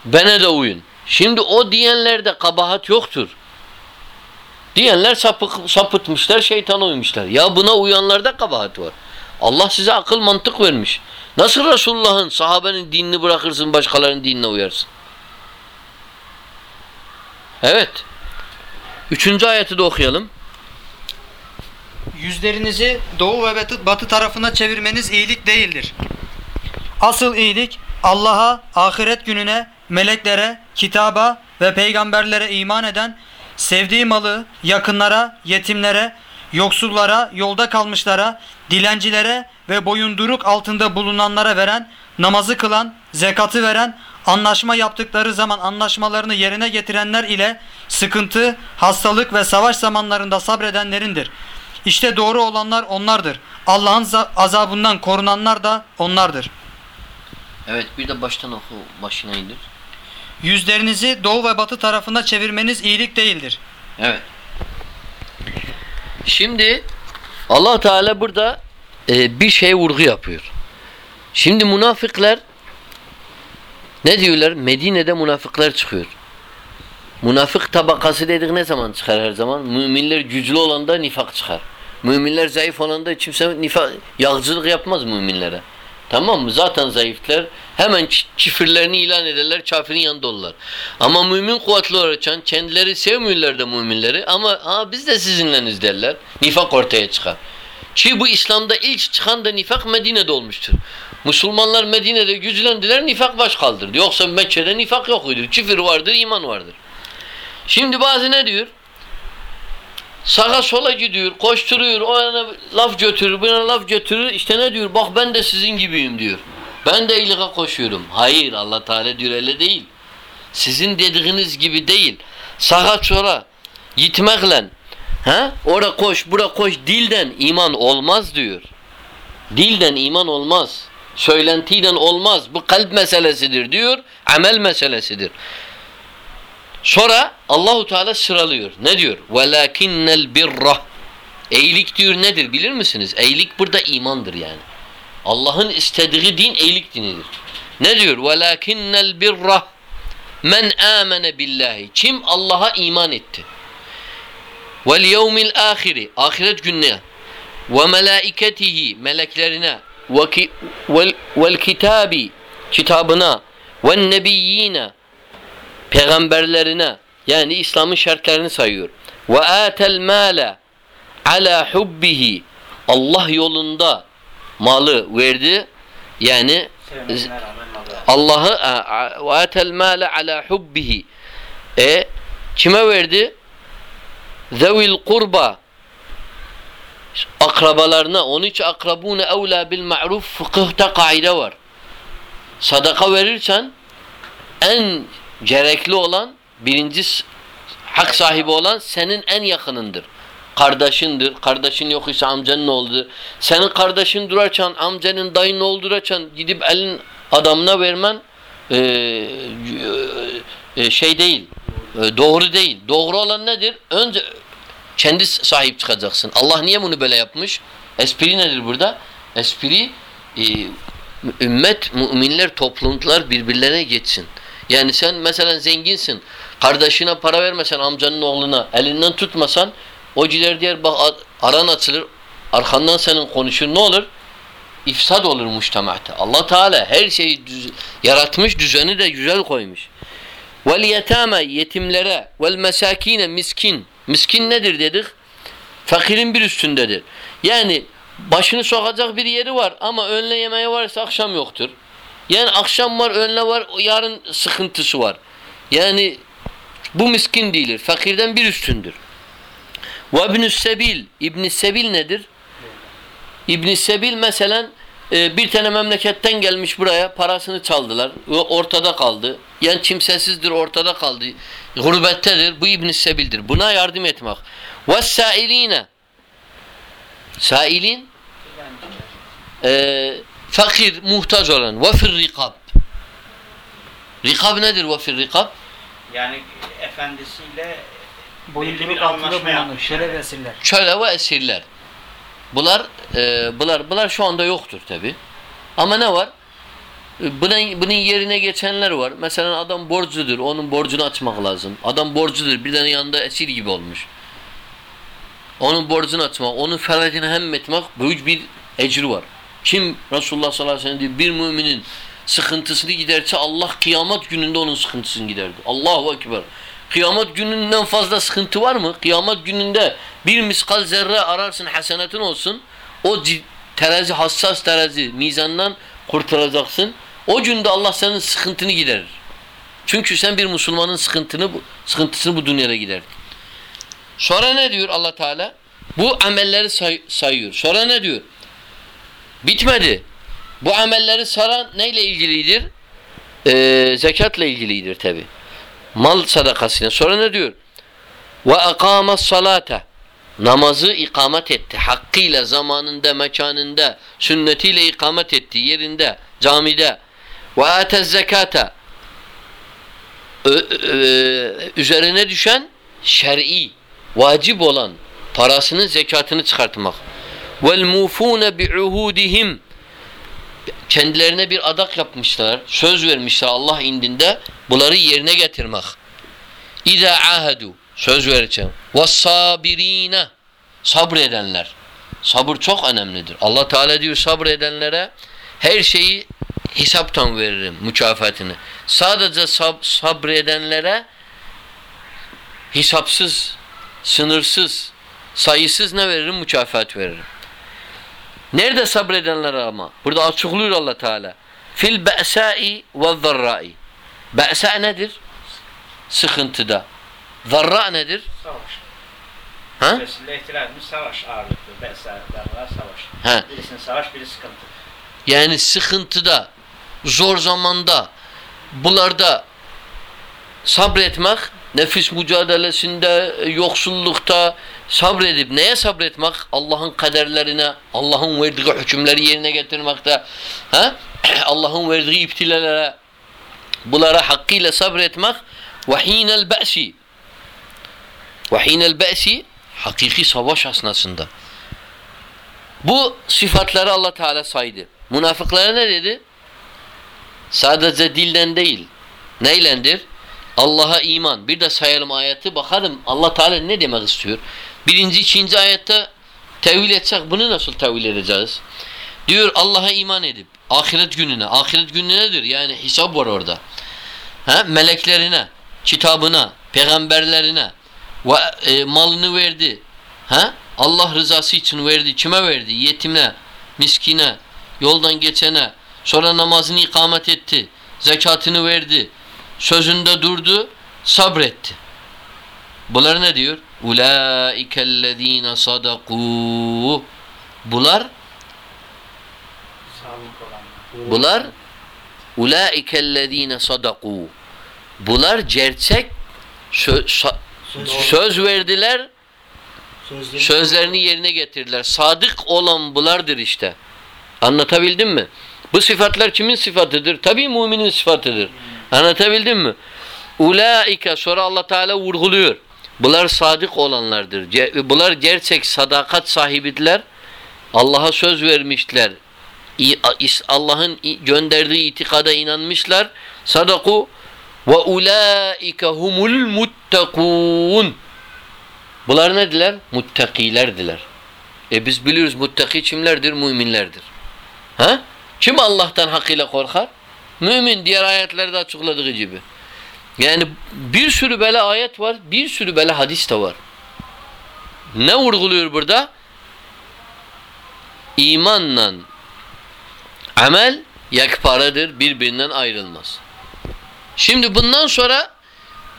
Bana da uyun. Şimdi o diyenlerde kabahat yoktur. Diyenler sapık, sapıtmışlar, şeytana uymuşlar. Ya buna uyanlarda kabahat var. Allah size akıl mantık vermiş. Nasıl Resulullah'ın, sahabenin dinini bırakırsın, başkalarının dinine uyarsın? Evet. Üçüncü ayeti de okuyalım.
Yüzlerinizi doğu ve batı, tarafına çevirmeniz iyilik değildir. Asıl iyilik Allah'a, ahiret gününe, meleklere, kitaba ve peygamberlere iman eden, sevdiği malı yakınlara, yetimlere, yoksullara, yolda kalmışlara, dilencilere ve boyunduruk altında bulunanlara veren, namazı kılan, zekatı veren, anlaşma yaptıkları zaman anlaşmalarını yerine getirenler ile sıkıntı, hastalık ve savaş zamanlarında sabredenlerindir. İşte doğru olanlar onlardır. Allah'ın za- azabından korunanlar da onlardır.
Evet bir de baştan oku başına indir.
Yüzlerinizi doğu ve batı tarafına çevirmeniz iyilik değildir.
Evet. Şimdi Allah Teala burada e, bir şey vurgu yapıyor. Şimdi münafıklar ne diyorlar? Medine'de münafıklar çıkıyor. Münafık tabakası dedik ne zaman çıkar her zaman? Müminler güçlü olanda nifak çıkar. Müminler zayıf olanda kimse nifak, yağcılık yapmaz müminlere. Tamam mı? Zaten zayıflar. Hemen çi- çifirlerini ilan ederler. Kafirin yanında olurlar. Ama mümin kuvvetli olarak kendileri sevmiyorlar da müminleri. Ama ha biz de sizinleniz derler. Nifak ortaya çıkar. Ki bu İslam'da ilk çıkan da nifak Medine'de olmuştur. Müslümanlar Medine'de güçlendiler, nifak baş kaldırdı. Yoksa Mekke'de nifak yok uydur. Çifir vardır, iman vardır. Şimdi bazı ne diyor? Sağa sola gidiyor, koşturuyor, o yana laf götürür, bu yana laf götürür. İşte ne diyor? Bak ben de sizin gibiyim diyor. Ben de iyiliğe koşuyorum. Hayır Allah Teala diyor öyle değil. Sizin dediğiniz gibi değil. Sağa sola gitmekle ha? Ora koş, bura koş dilden iman olmaz diyor. Dilden iman olmaz. Söylentiyle olmaz. Bu kalp meselesidir diyor. Amel meselesidir. Sonra Allahu Teala sıralıyor. Ne diyor? Velakinnel birra. Eğilik diyor nedir bilir misiniz? Eğilik burada imandır yani. Allah'ın istediği din eğilik dinidir. Ne diyor? Velakinnel birra men amene billahi. Kim Allah'a iman etti? Vel yevmil ahiri. Ahiret gününe. Ve melaiketihi. Meleklerine. Ve vel, vel kitabi. Kitabına. Ve nebiyyine peygamberlerine yani İslam'ın şartlarını sayıyor. Ve atel mala ala hubbihi Allah yolunda malı verdi. Yani. Allah'ı atel mala ala hubbihi e kime verdi? Zevil kurba akrabalarına onun için akrabune evla bil ma'ruf fıkıhta kaide var. Sadaka verirsen en gerekli olan birinci hak sahibi olan senin en yakınındır. Kardeşindir. Kardeşin yok ise amcanın oldu. Senin kardeşin durarken amcanın dayın oldurarken gidip elin adamına vermen e, e, şey değil. E, doğru değil. Doğru olan nedir? Önce kendi sahip çıkacaksın. Allah niye bunu böyle yapmış? Espri nedir burada? Espri e, ümmet, müminler, toplumlar birbirlerine geçsin. Yani sen mesela zenginsin. Kardeşine para vermesen amcanın oğluna elinden tutmasan o gider diğer bak aran açılır. Arkandan senin konuşur ne olur? İfsad olur mujtemaate. Allah Teala her şeyi düz- yaratmış, düzeni de güzel koymuş. Vel yetame yetimlere vel mesakine miskin. Miskin nedir dedik? Fakirin bir üstündedir. Yani başını sokacak bir yeri var ama önle yemeği varsa akşam yoktur. Yani akşam var, önle var, yarın sıkıntısı var. Yani bu miskin değildir. Fakirden bir üstündür. Ve ibn sebil. ibn sebil nedir? ibn sebil mesela e, bir tane memleketten gelmiş buraya parasını çaldılar ve ortada kaldı. Yani kimsesizdir ortada kaldı. Gurbettedir. Bu ibn sebildir. Buna yardım etmek. Ve sailine. Sailin e, fakir, muhtaç olan. Ve fir rikab. Rikab nedir ve fir rikab?
Yani efendisiyle
Boyunculuk altında bulunur.
yapmış.
Şeref esirler.
Köle ve esirler. Bunlar e, bunlar bunlar şu anda yoktur tabi. Ama ne var? E, Bunun, bunun yerine geçenler var. Mesela adam borcudur. Onun borcunu açmak lazım. Adam borcudur. Bir tane yanında esir gibi olmuş. Onun borcunu açmak, onun feracını hem etmek büyük bir ecir var. Kim Resulullah sallallahu aleyhi ve sellem diyor, bir müminin sıkıntısını giderse Allah kıyamet gününde onun sıkıntısını giderdi. Allahu Ekber. Kıyamet gününden fazla sıkıntı var mı? Kıyamet gününde bir miskal zerre ararsın hasenatın olsun. O terazi hassas terazi mizandan kurtulacaksın. O günde Allah senin sıkıntını giderir. Çünkü sen bir Müslümanın sıkıntını sıkıntısını bu dünyada giderdin. Sonra ne diyor Allah Teala? Bu amelleri say- sayıyor. Sonra ne diyor? Bitmedi. Bu amelleri saran neyle ilgilidir? Ee, zekatla ilgilidir tabi. Mal sadakasına. Sonra ne diyor? Ve akamas salate. Namazı ikamet etti. Hakkıyla, zamanında, mekanında, sünnetiyle ikamet etti. Yerinde, camide. Ve. Ö- ö- üzerine düşen şer'i, vacip olan parasının zekatını çıkartmak. Vel mufune bi'uhudihim kendilerine bir adak yapmışlar, söz vermişler Allah indinde bunları yerine getirmek. İza ahadu söz vereceğim. Ve sabirine sabredenler. Sabır çok önemlidir. Allah Teala diyor sabredenlere her şeyi hesaptan veririm mükafatını. Sadece sab sabredenlere hesapsız, sınırsız, sayısız ne veririm? Mükafat veririm. Nerede sabredenler ama? Burada açıklıyor Allah Teala. Fil be'sai ve zarrai. Be'sa nedir? Sıkıntıda. Zarra nedir?
Savaş.
Ha?
Etmiş savaş ağırlıklı. Besarlar savaş.
Ha.
Birisinin savaş, biri sıkıntı.
Yani sıkıntıda, zor zamanda, bunlarda sabretmek, nefis mücadelesinde, yoksullukta sabredip neye sabretmek? Allah'ın kaderlerine, Allah'ın verdiği hükümleri yerine getirmekte, ha? Allah'ın verdiği iptilelere, bunlara hakkıyla sabretmek ve hinel be'si ve hinel be'si hakiki savaş esnasında. Bu sıfatları Allah Teala saydı. Münafıklara ne dedi? Sadece dilden değil. Neylendir? Allah'a iman. Bir de sayalım ayeti bakalım Allah Teala ne demek istiyor? Birinci, ikinci ayette tevil etsek bunu nasıl tevil edeceğiz? Diyor Allah'a iman edip ahiret gününe. Ahiret günü nedir? Yani hesap var orada. Ha? Meleklerine, kitabına, peygamberlerine ve e, malını verdi. Ha? Allah rızası için verdi. Kime verdi? Yetime, miskine, yoldan geçene. Sonra namazını ikamet etti. Zekatını verdi. Sözünde durdu. Sabretti. Bunlar ne diyor? Ulaikellezine sadaku.
Olanlar.
Bunlar ulaikellezine sadaku. Bunlar gerçek sö- sa- söz verdiler, sözlerini yerine getirdiler. Sadık olan bulardır işte. Anlatabildim mi? Bu sıfatlar kimin sıfatıdır? Tabii müminin sıfatıdır. Anlatabildim mi? Ulaike sonra Allah Teala vurguluyor. Bunlar sadık olanlardır. Bunlar gerçek sadakat sahibidiler. Allah'a söz vermişler. Allah'ın gönderdiği itikada inanmışlar. Sadaku ve ulaike humul muttakun. Bunlar nediler? Muttakilerdiler. E biz biliyoruz muttaki kimlerdir? Müminlerdir. Ha? Kim Allah'tan hakkıyla korkar? Mümin diğer ayetlerde açıkladığı gibi. Yani bir sürü böyle ayet var, bir sürü böyle hadis de var. Ne vurguluyor burada? İmanla amel yekparedir, birbirinden ayrılmaz. Şimdi bundan sonra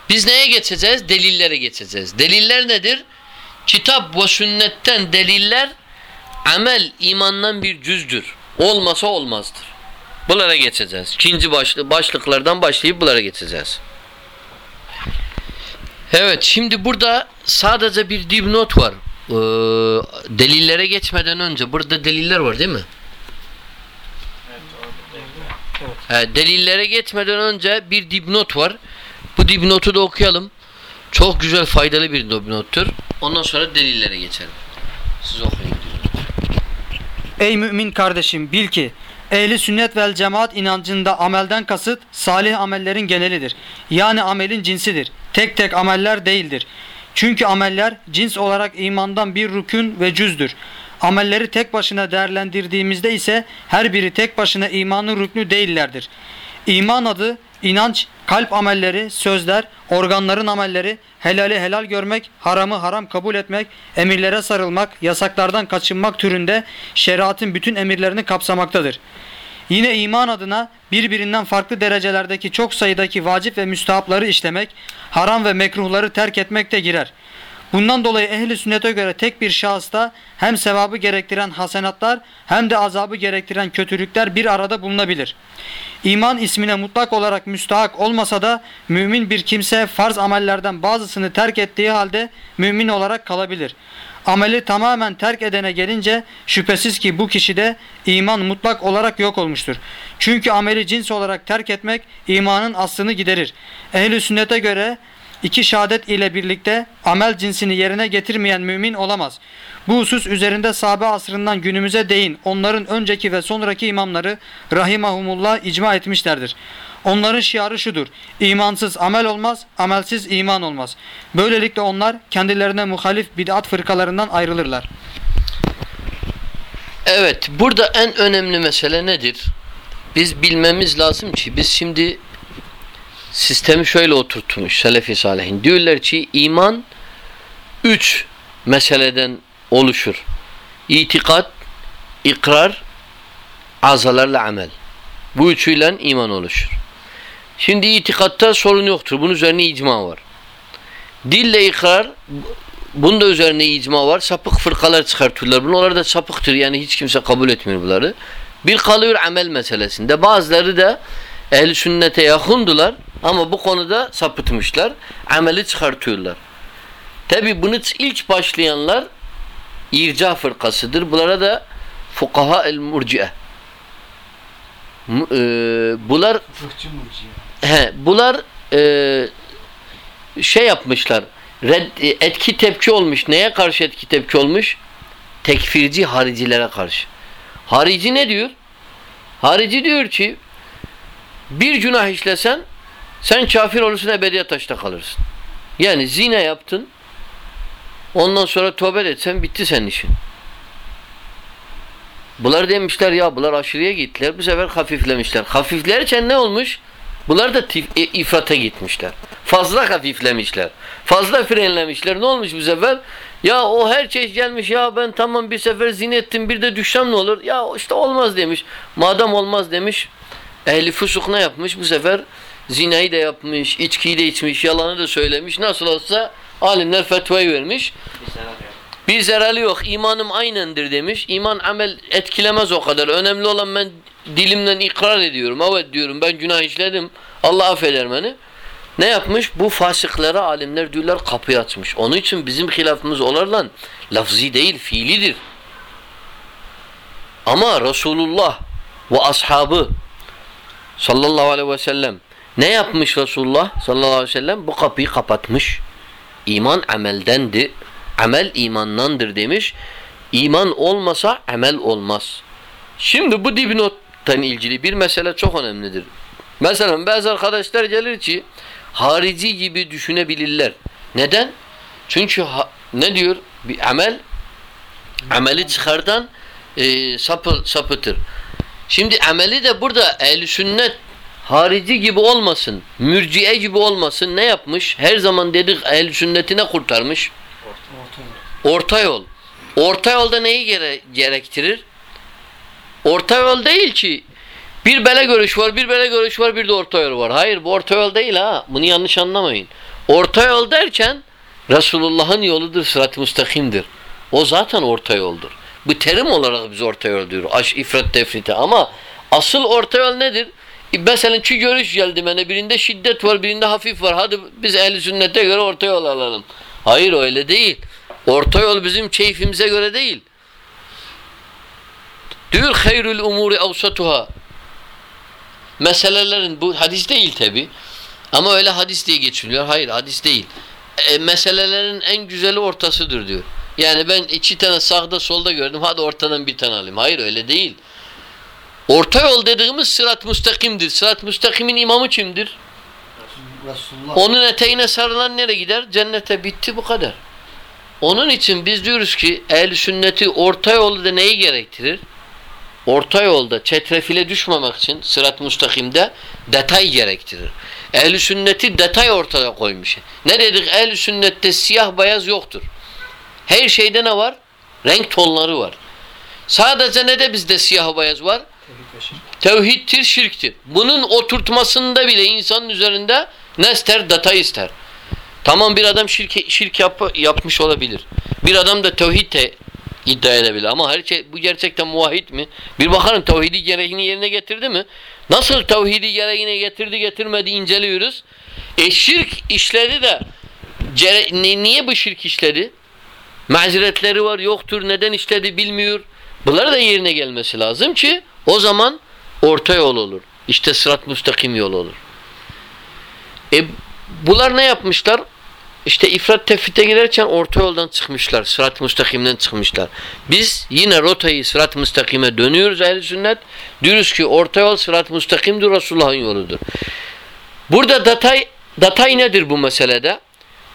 biz neye geçeceğiz? Delillere geçeceğiz. Deliller nedir? Kitap ve sünnetten deliller amel imandan bir cüzdür. Olmasa olmazdır. Bunlara geçeceğiz. İkinci başlı, başlıklardan başlayıp bunlara geçeceğiz. Evet şimdi burada sadece bir dipnot var. Ee, delillere geçmeden önce burada deliller var değil mi? He, delillere geçmeden önce bir dipnot var. Bu dipnotu da okuyalım. Çok güzel faydalı bir dipnottur. Ondan sonra delillere geçelim. Siz okuyun.
Ey mümin kardeşim bil ki ehli sünnet vel cemaat inancında amelden kasıt salih amellerin genelidir. Yani amelin cinsidir. Tek tek ameller değildir. Çünkü ameller cins olarak imandan bir rükün ve cüzdür. Amelleri tek başına değerlendirdiğimizde ise her biri tek başına imanın rüknü değillerdir. İman adı inanç, kalp amelleri, sözler, organların amelleri, helali helal görmek, haramı haram kabul etmek, emirlere sarılmak, yasaklardan kaçınmak türünde şeriatın bütün emirlerini kapsamaktadır. Yine iman adına birbirinden farklı derecelerdeki çok sayıdaki vacip ve müstahapları işlemek, haram ve mekruhları terk etmek de girer. Bundan dolayı ehli sünnete göre tek bir şahısta hem sevabı gerektiren hasenatlar hem de azabı gerektiren kötülükler bir arada bulunabilir. İman ismine mutlak olarak müstahak olmasa da mümin bir kimse farz amellerden bazısını terk ettiği halde mümin olarak kalabilir. Ameli tamamen terk edene gelince şüphesiz ki bu kişide iman mutlak olarak yok olmuştur. Çünkü ameli cins olarak terk etmek imanın aslını giderir. Ehli sünnete göre iki şehadet ile birlikte amel cinsini yerine getirmeyen mümin olamaz. Bu husus üzerinde sahabe asrından günümüze değin onların önceki ve sonraki imamları rahimahumullah icma etmişlerdir. Onların şiarı şudur. İmansız amel olmaz, amelsiz iman olmaz. Böylelikle onlar kendilerine muhalif bid'at fırkalarından ayrılırlar.
Evet, burada en önemli mesele nedir? Biz bilmemiz lazım ki biz şimdi sistemi şöyle oturtmuş Selefi Salihin. Diyorlar ki iman üç meseleden oluşur. İtikat, ikrar, azalarla amel. Bu üçüyle iman oluşur. Şimdi itikatta sorun yoktur. Bunun üzerine icma var. Dille ikrar bunun da üzerine icma var. Sapık fırkalar çıkartıyorlar. Bunlar da sapıktır. Yani hiç kimse kabul etmiyor bunları. Bir kalıyor amel meselesinde. Bazıları da ehl sünnete yakındılar ama bu konuda sapıtmışlar. Ameli çıkartıyorlar. Tabi bunu ilk başlayanlar irca fırkasıdır. Bunlara da fukaha el murciye. E, Bunlar he, bunlar e, şey yapmışlar. Red, etki tepki olmuş. Neye karşı etki tepki olmuş? Tekfirci haricilere karşı. Harici ne diyor? Harici diyor ki bir günah işlesen sen kafir olursun ebediyet taşta kalırsın. Yani zina yaptın ondan sonra tövbe etsen bitti senin işin. Bunlar demişler ya bunlar aşırıya gittiler. Bu sefer hafiflemişler. Hafiflerken ne olmuş? Bunlar da tif, e, ifrata gitmişler. Fazla hafiflemişler. Fazla frenlemişler. Ne olmuş bu sefer? Ya o her şey gelmiş ya ben tamam bir sefer zina ettim bir de düşsem ne olur? Ya işte olmaz demiş. Madem olmaz demiş. Ehli fusuk ne yapmış? Bu sefer zinayı da yapmış, içkiyi de içmiş, yalanı da söylemiş. Nasıl olsa alimler fetvayı vermiş. Bir zararı yok. İmanım aynendir demiş. İman amel etkilemez o kadar. Önemli olan ben dilimden ikrar ediyorum. Evet diyorum ben günah işledim. Allah affeder beni. Ne yapmış? Bu fasıklara alimler diyorlar kapıyı açmış. Onun için bizim hilafımız onlarla lafzi değil fiilidir. Ama Resulullah ve ashabı sallallahu aleyhi ve sellem ne yapmış Resulullah sallallahu aleyhi ve sellem? Bu kapıyı kapatmış. İman ameldendi. Amel imandandır demiş. İman olmasa amel olmaz. Şimdi bu dipnottan ilgili bir mesele çok önemlidir. Mesela bazı arkadaşlar gelir ki harici gibi düşünebilirler. Neden? Çünkü ha, ne diyor? Bir amel ameli çıkardan e, sapı, sapıtır. Şimdi ameli de burada ehl sünnet harici gibi olmasın, mürciye gibi olmasın ne yapmış? Her zaman dedik ehl sünnetine kurtarmış. Orta yol. Orta yolda neyi gere gerektirir? Orta yol değil ki bir bele görüş var, bir bele görüş var, bir de orta yol var. Hayır bu orta yol değil ha. Bunu yanlış anlamayın. Orta yol derken Resulullah'ın yoludur, sırat-ı müstakimdir. O zaten orta yoldur. Bu terim olarak biz orta yol diyoruz. Aş, ifrat, tefrite. Ama asıl orta yol nedir? Mesela iki görüş geldi bana. Birinde şiddet var, birinde hafif var. Hadi biz ehl sünnete göre orta yol alalım. Hayır öyle değil. Orta yol bizim keyfimize göre değil. Diyor hayrul umuri avsatuha. Meselelerin bu hadis değil tabi. Ama öyle hadis diye geçiliyor. Hayır hadis değil. E, meselelerin en güzeli ortasıdır diyor. Yani ben iki tane sağda solda gördüm. Hadi ortadan bir tane alayım. Hayır öyle değil. Orta yol dediğimiz sırat müstakimdir. Sırat müstakimin imamı kimdir?
Resulullah.
Onun eteğine sarılan nereye gider? Cennete bitti bu kadar. Onun için biz diyoruz ki ehl sünneti orta yolda neyi gerektirir? Orta yolda çetrefile düşmemek için sırat müstakimde detay gerektirir. ehl sünneti detay ortaya koymuş. Ne dedik? ehl sünnette siyah beyaz yoktur. Her şeyde ne var? Renk tonları var. Sadece ne de bizde siyah beyaz var? Tevhidtir, şirktir. Bunun oturtmasında bile insanın üzerinde ne ister? Data ister. Tamam bir adam şirk, şirk yap, yapmış olabilir. Bir adam da tevhid de iddia edebilir. Ama her şey, bu gerçekten muvahhid mi? Bir bakalım tevhidi gereğini yerine getirdi mi? Nasıl tevhidi gereğine getirdi getirmedi inceliyoruz. E şirk işledi de cere, ni- niye bu şirk işledi? Mazeretleri var yoktur neden işledi bilmiyor. Bunlar da yerine gelmesi lazım ki o zaman orta yol olur. İşte sırat müstakim yol olur. E bunlar ne yapmışlar? İşte ifrat tefrite girerken orta yoldan çıkmışlar. Sırat müstakimden çıkmışlar. Biz yine rotayı sırat müstakime dönüyoruz ehl sünnet. Diyoruz ki orta yol sırat müstakimdir Resulullah'ın yoludur. Burada detay detay nedir bu meselede?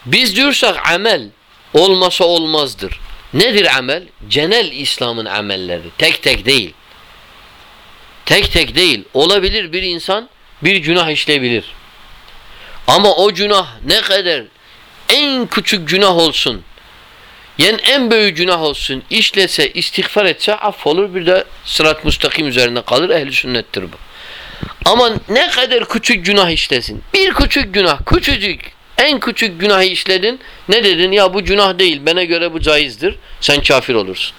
Biz diyorsak amel olmasa olmazdır. Nedir amel? Genel İslam'ın amelleri. Tek tek değil. Tek tek değil. Olabilir bir insan bir günah işleyebilir. Ama o günah ne kadar en küçük günah olsun yani en büyük günah olsun işlese istiğfar etse affolur bir de sırat müstakim üzerine kalır ehli sünnettir bu. Ama ne kadar küçük günah işlesin bir küçük günah küçücük en küçük günahı işledin ne dedin ya bu günah değil bana göre bu caizdir sen kafir olursun.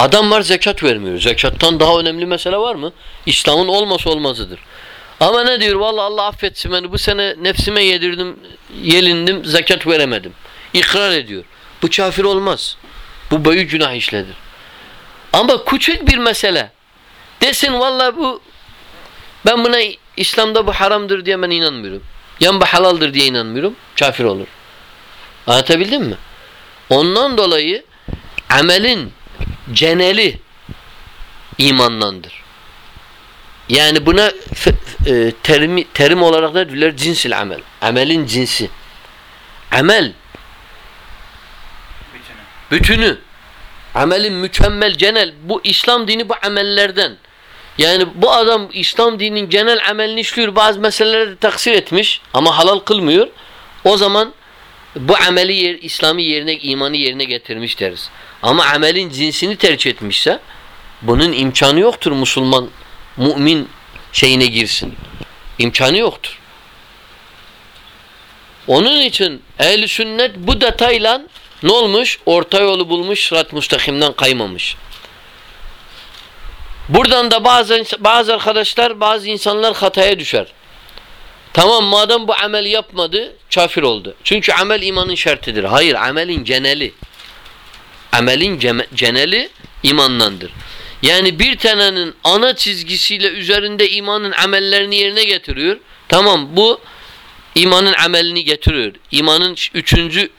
Adam var zekat vermiyor. Zekattan daha önemli mesele var mı? İslam'ın olmasa olmazıdır. Ama ne diyor? Vallahi Allah affetsin beni. Bu sene nefsime yedirdim, yelindim, zekat veremedim. İkrar ediyor. Bu kafir olmaz. Bu büyük günah işledir. Ama küçük bir mesele. Desin vallahi bu ben buna İslam'da bu haramdır diye ben inanmıyorum. Yan bu halaldır diye inanmıyorum. Kafir olur. Anlatabildim mi? Ondan dolayı amelin ceneli imandandır. Yani buna e, terimi, terim olarak da diyorlar cinsil amel. Amelin cinsi. Amel bütünü. Amelin mükemmel genel. Bu İslam dini bu amellerden. Yani bu adam İslam dininin genel amelini işliyor. Bazı meselelerde taksir etmiş ama halal kılmıyor. O zaman bu ameli yer, İslami yerine, imanı yerine getirmiş deriz. Ama amelin cinsini tercih etmişse bunun imkanı yoktur Müslüman, mümin şeyine girsin. İmkanı yoktur. Onun için ehl sünnet bu detayla ne olmuş? Orta yolu bulmuş, sırat müstakimden kaymamış. Buradan da bazı bazı arkadaşlar, bazı insanlar hataya düşer. Tamam madem bu amel yapmadı, kafir oldu. Çünkü amel imanın şartıdır. Hayır, amelin geneli. Amelin geneli imandandır. Yani bir tanenin ana çizgisiyle üzerinde imanın amellerini yerine getiriyor. Tamam bu imanın amelini getiriyor. İmanın üçüncü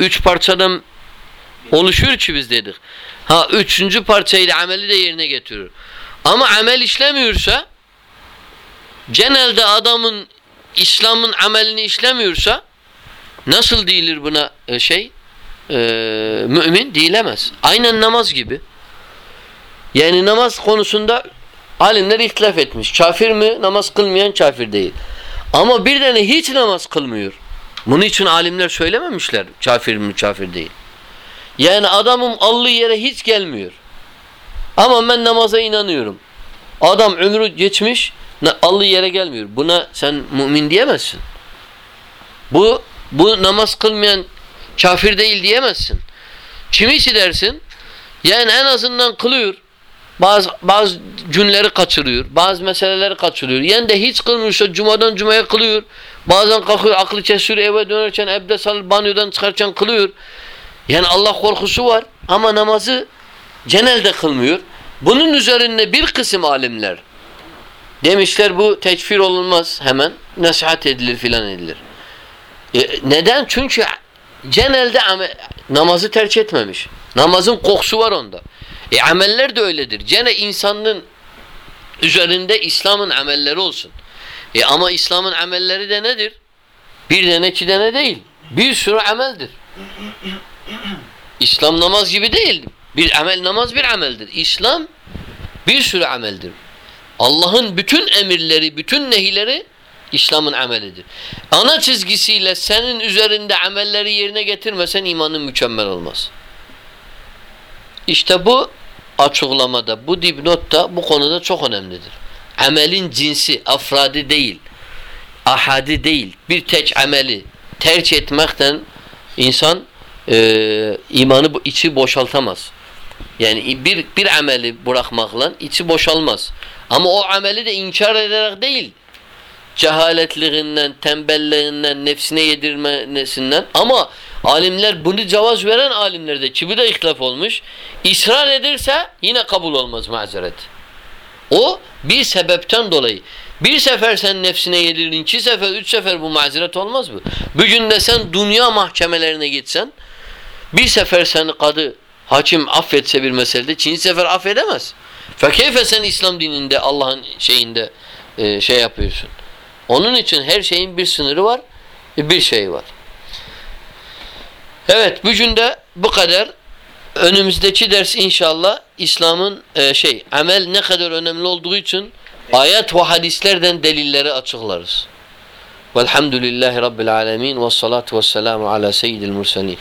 üç parçadan oluşuyor ki biz dedik. Ha üçüncü parçayla ameli de yerine getiriyor. Ama amel işlemiyorsa genelde adamın İslam'ın amelini işlemiyorsa nasıl değilir buna e, şey e, mümin değilemez. Aynen namaz gibi. Yani namaz konusunda alimler ihtilaf etmiş. Kafir mi? Namaz kılmayan kafir değil. Ama bir tane hiç namaz kılmıyor. Bunun için alimler söylememişler kafir mi kafir değil. Yani adamın aldığı yere hiç gelmiyor. Ama ben namaza inanıyorum. Adam ömrü geçmiş na- aldığı yere gelmiyor. Buna sen mümin diyemezsin. Bu bu namaz kılmayan kafir değil diyemezsin. Kimisi dersin? Yani en azından kılıyor. Bazı bazı günleri kaçırıyor. Bazı meseleleri kaçırıyor. Yani de hiç kılmıyorsa cumadan cumaya kılıyor. Bazen kalkıyor aklı kesiyor eve dönerken abdest alıp banyodan çıkarken kılıyor. Yani Allah korkusu var ama namazı genelde kılmıyor. Bunun üzerinde bir kısım alimler demişler bu tekfir olunmaz hemen. Nasihat edilir filan edilir. E, neden? Çünkü genelde namazı tercih etmemiş. Namazın kokusu var onda. E ameller de öyledir. Gene insanın üzerinde İslam'ın amelleri olsun. E ama İslam'ın amelleri de nedir? Bir tane iki tane değil. Bir sürü ameldir. İslam namaz gibi değil. Bir amel namaz bir ameldir. İslam bir sürü ameldir. Allah'ın bütün emirleri, bütün nehileri İslam'ın amelidir. Ana çizgisiyle senin üzerinde amelleri yerine getirmesen imanın mükemmel olmaz. İşte bu açıklamada, bu dipnotta bu konuda çok önemlidir. Amelin cinsi, afradi değil, ahadi değil, bir tek ameli tercih etmekten insan e, imanı içi boşaltamaz. Yani bir bir ameli bırakmakla içi boşalmaz. Ama o ameli de inkar ederek değil. Cehaletliğinden, tembelliğinden, nefsine yedirmesinden ama alimler bunu cevaz veren alimlerde ki de ihtilaf olmuş. İsrar ederse yine kabul olmaz mazeret. O bir sebepten dolayı. Bir sefer sen nefsine yedirdin, iki sefer, üç sefer bu mazeret olmaz mı? Bugün de sen dünya mahkemelerine gitsen bir sefer seni kadı, hakim affetse bir meselede ikinci sefer affedemez. Fekeyfe sen İslam dininde Allah'ın şeyinde e, şey yapıyorsun. Onun için her şeyin bir sınırı var, bir şey var. Evet, bugün de bu kadar. Önümüzdeki ders inşallah İslam'ın e, şey amel ne kadar önemli olduğu için ayet ve hadislerden delilleri açıklarız. Velhamdülillahi Rabbil alemin ve salatu ve selamu ala seyyidil mursalin.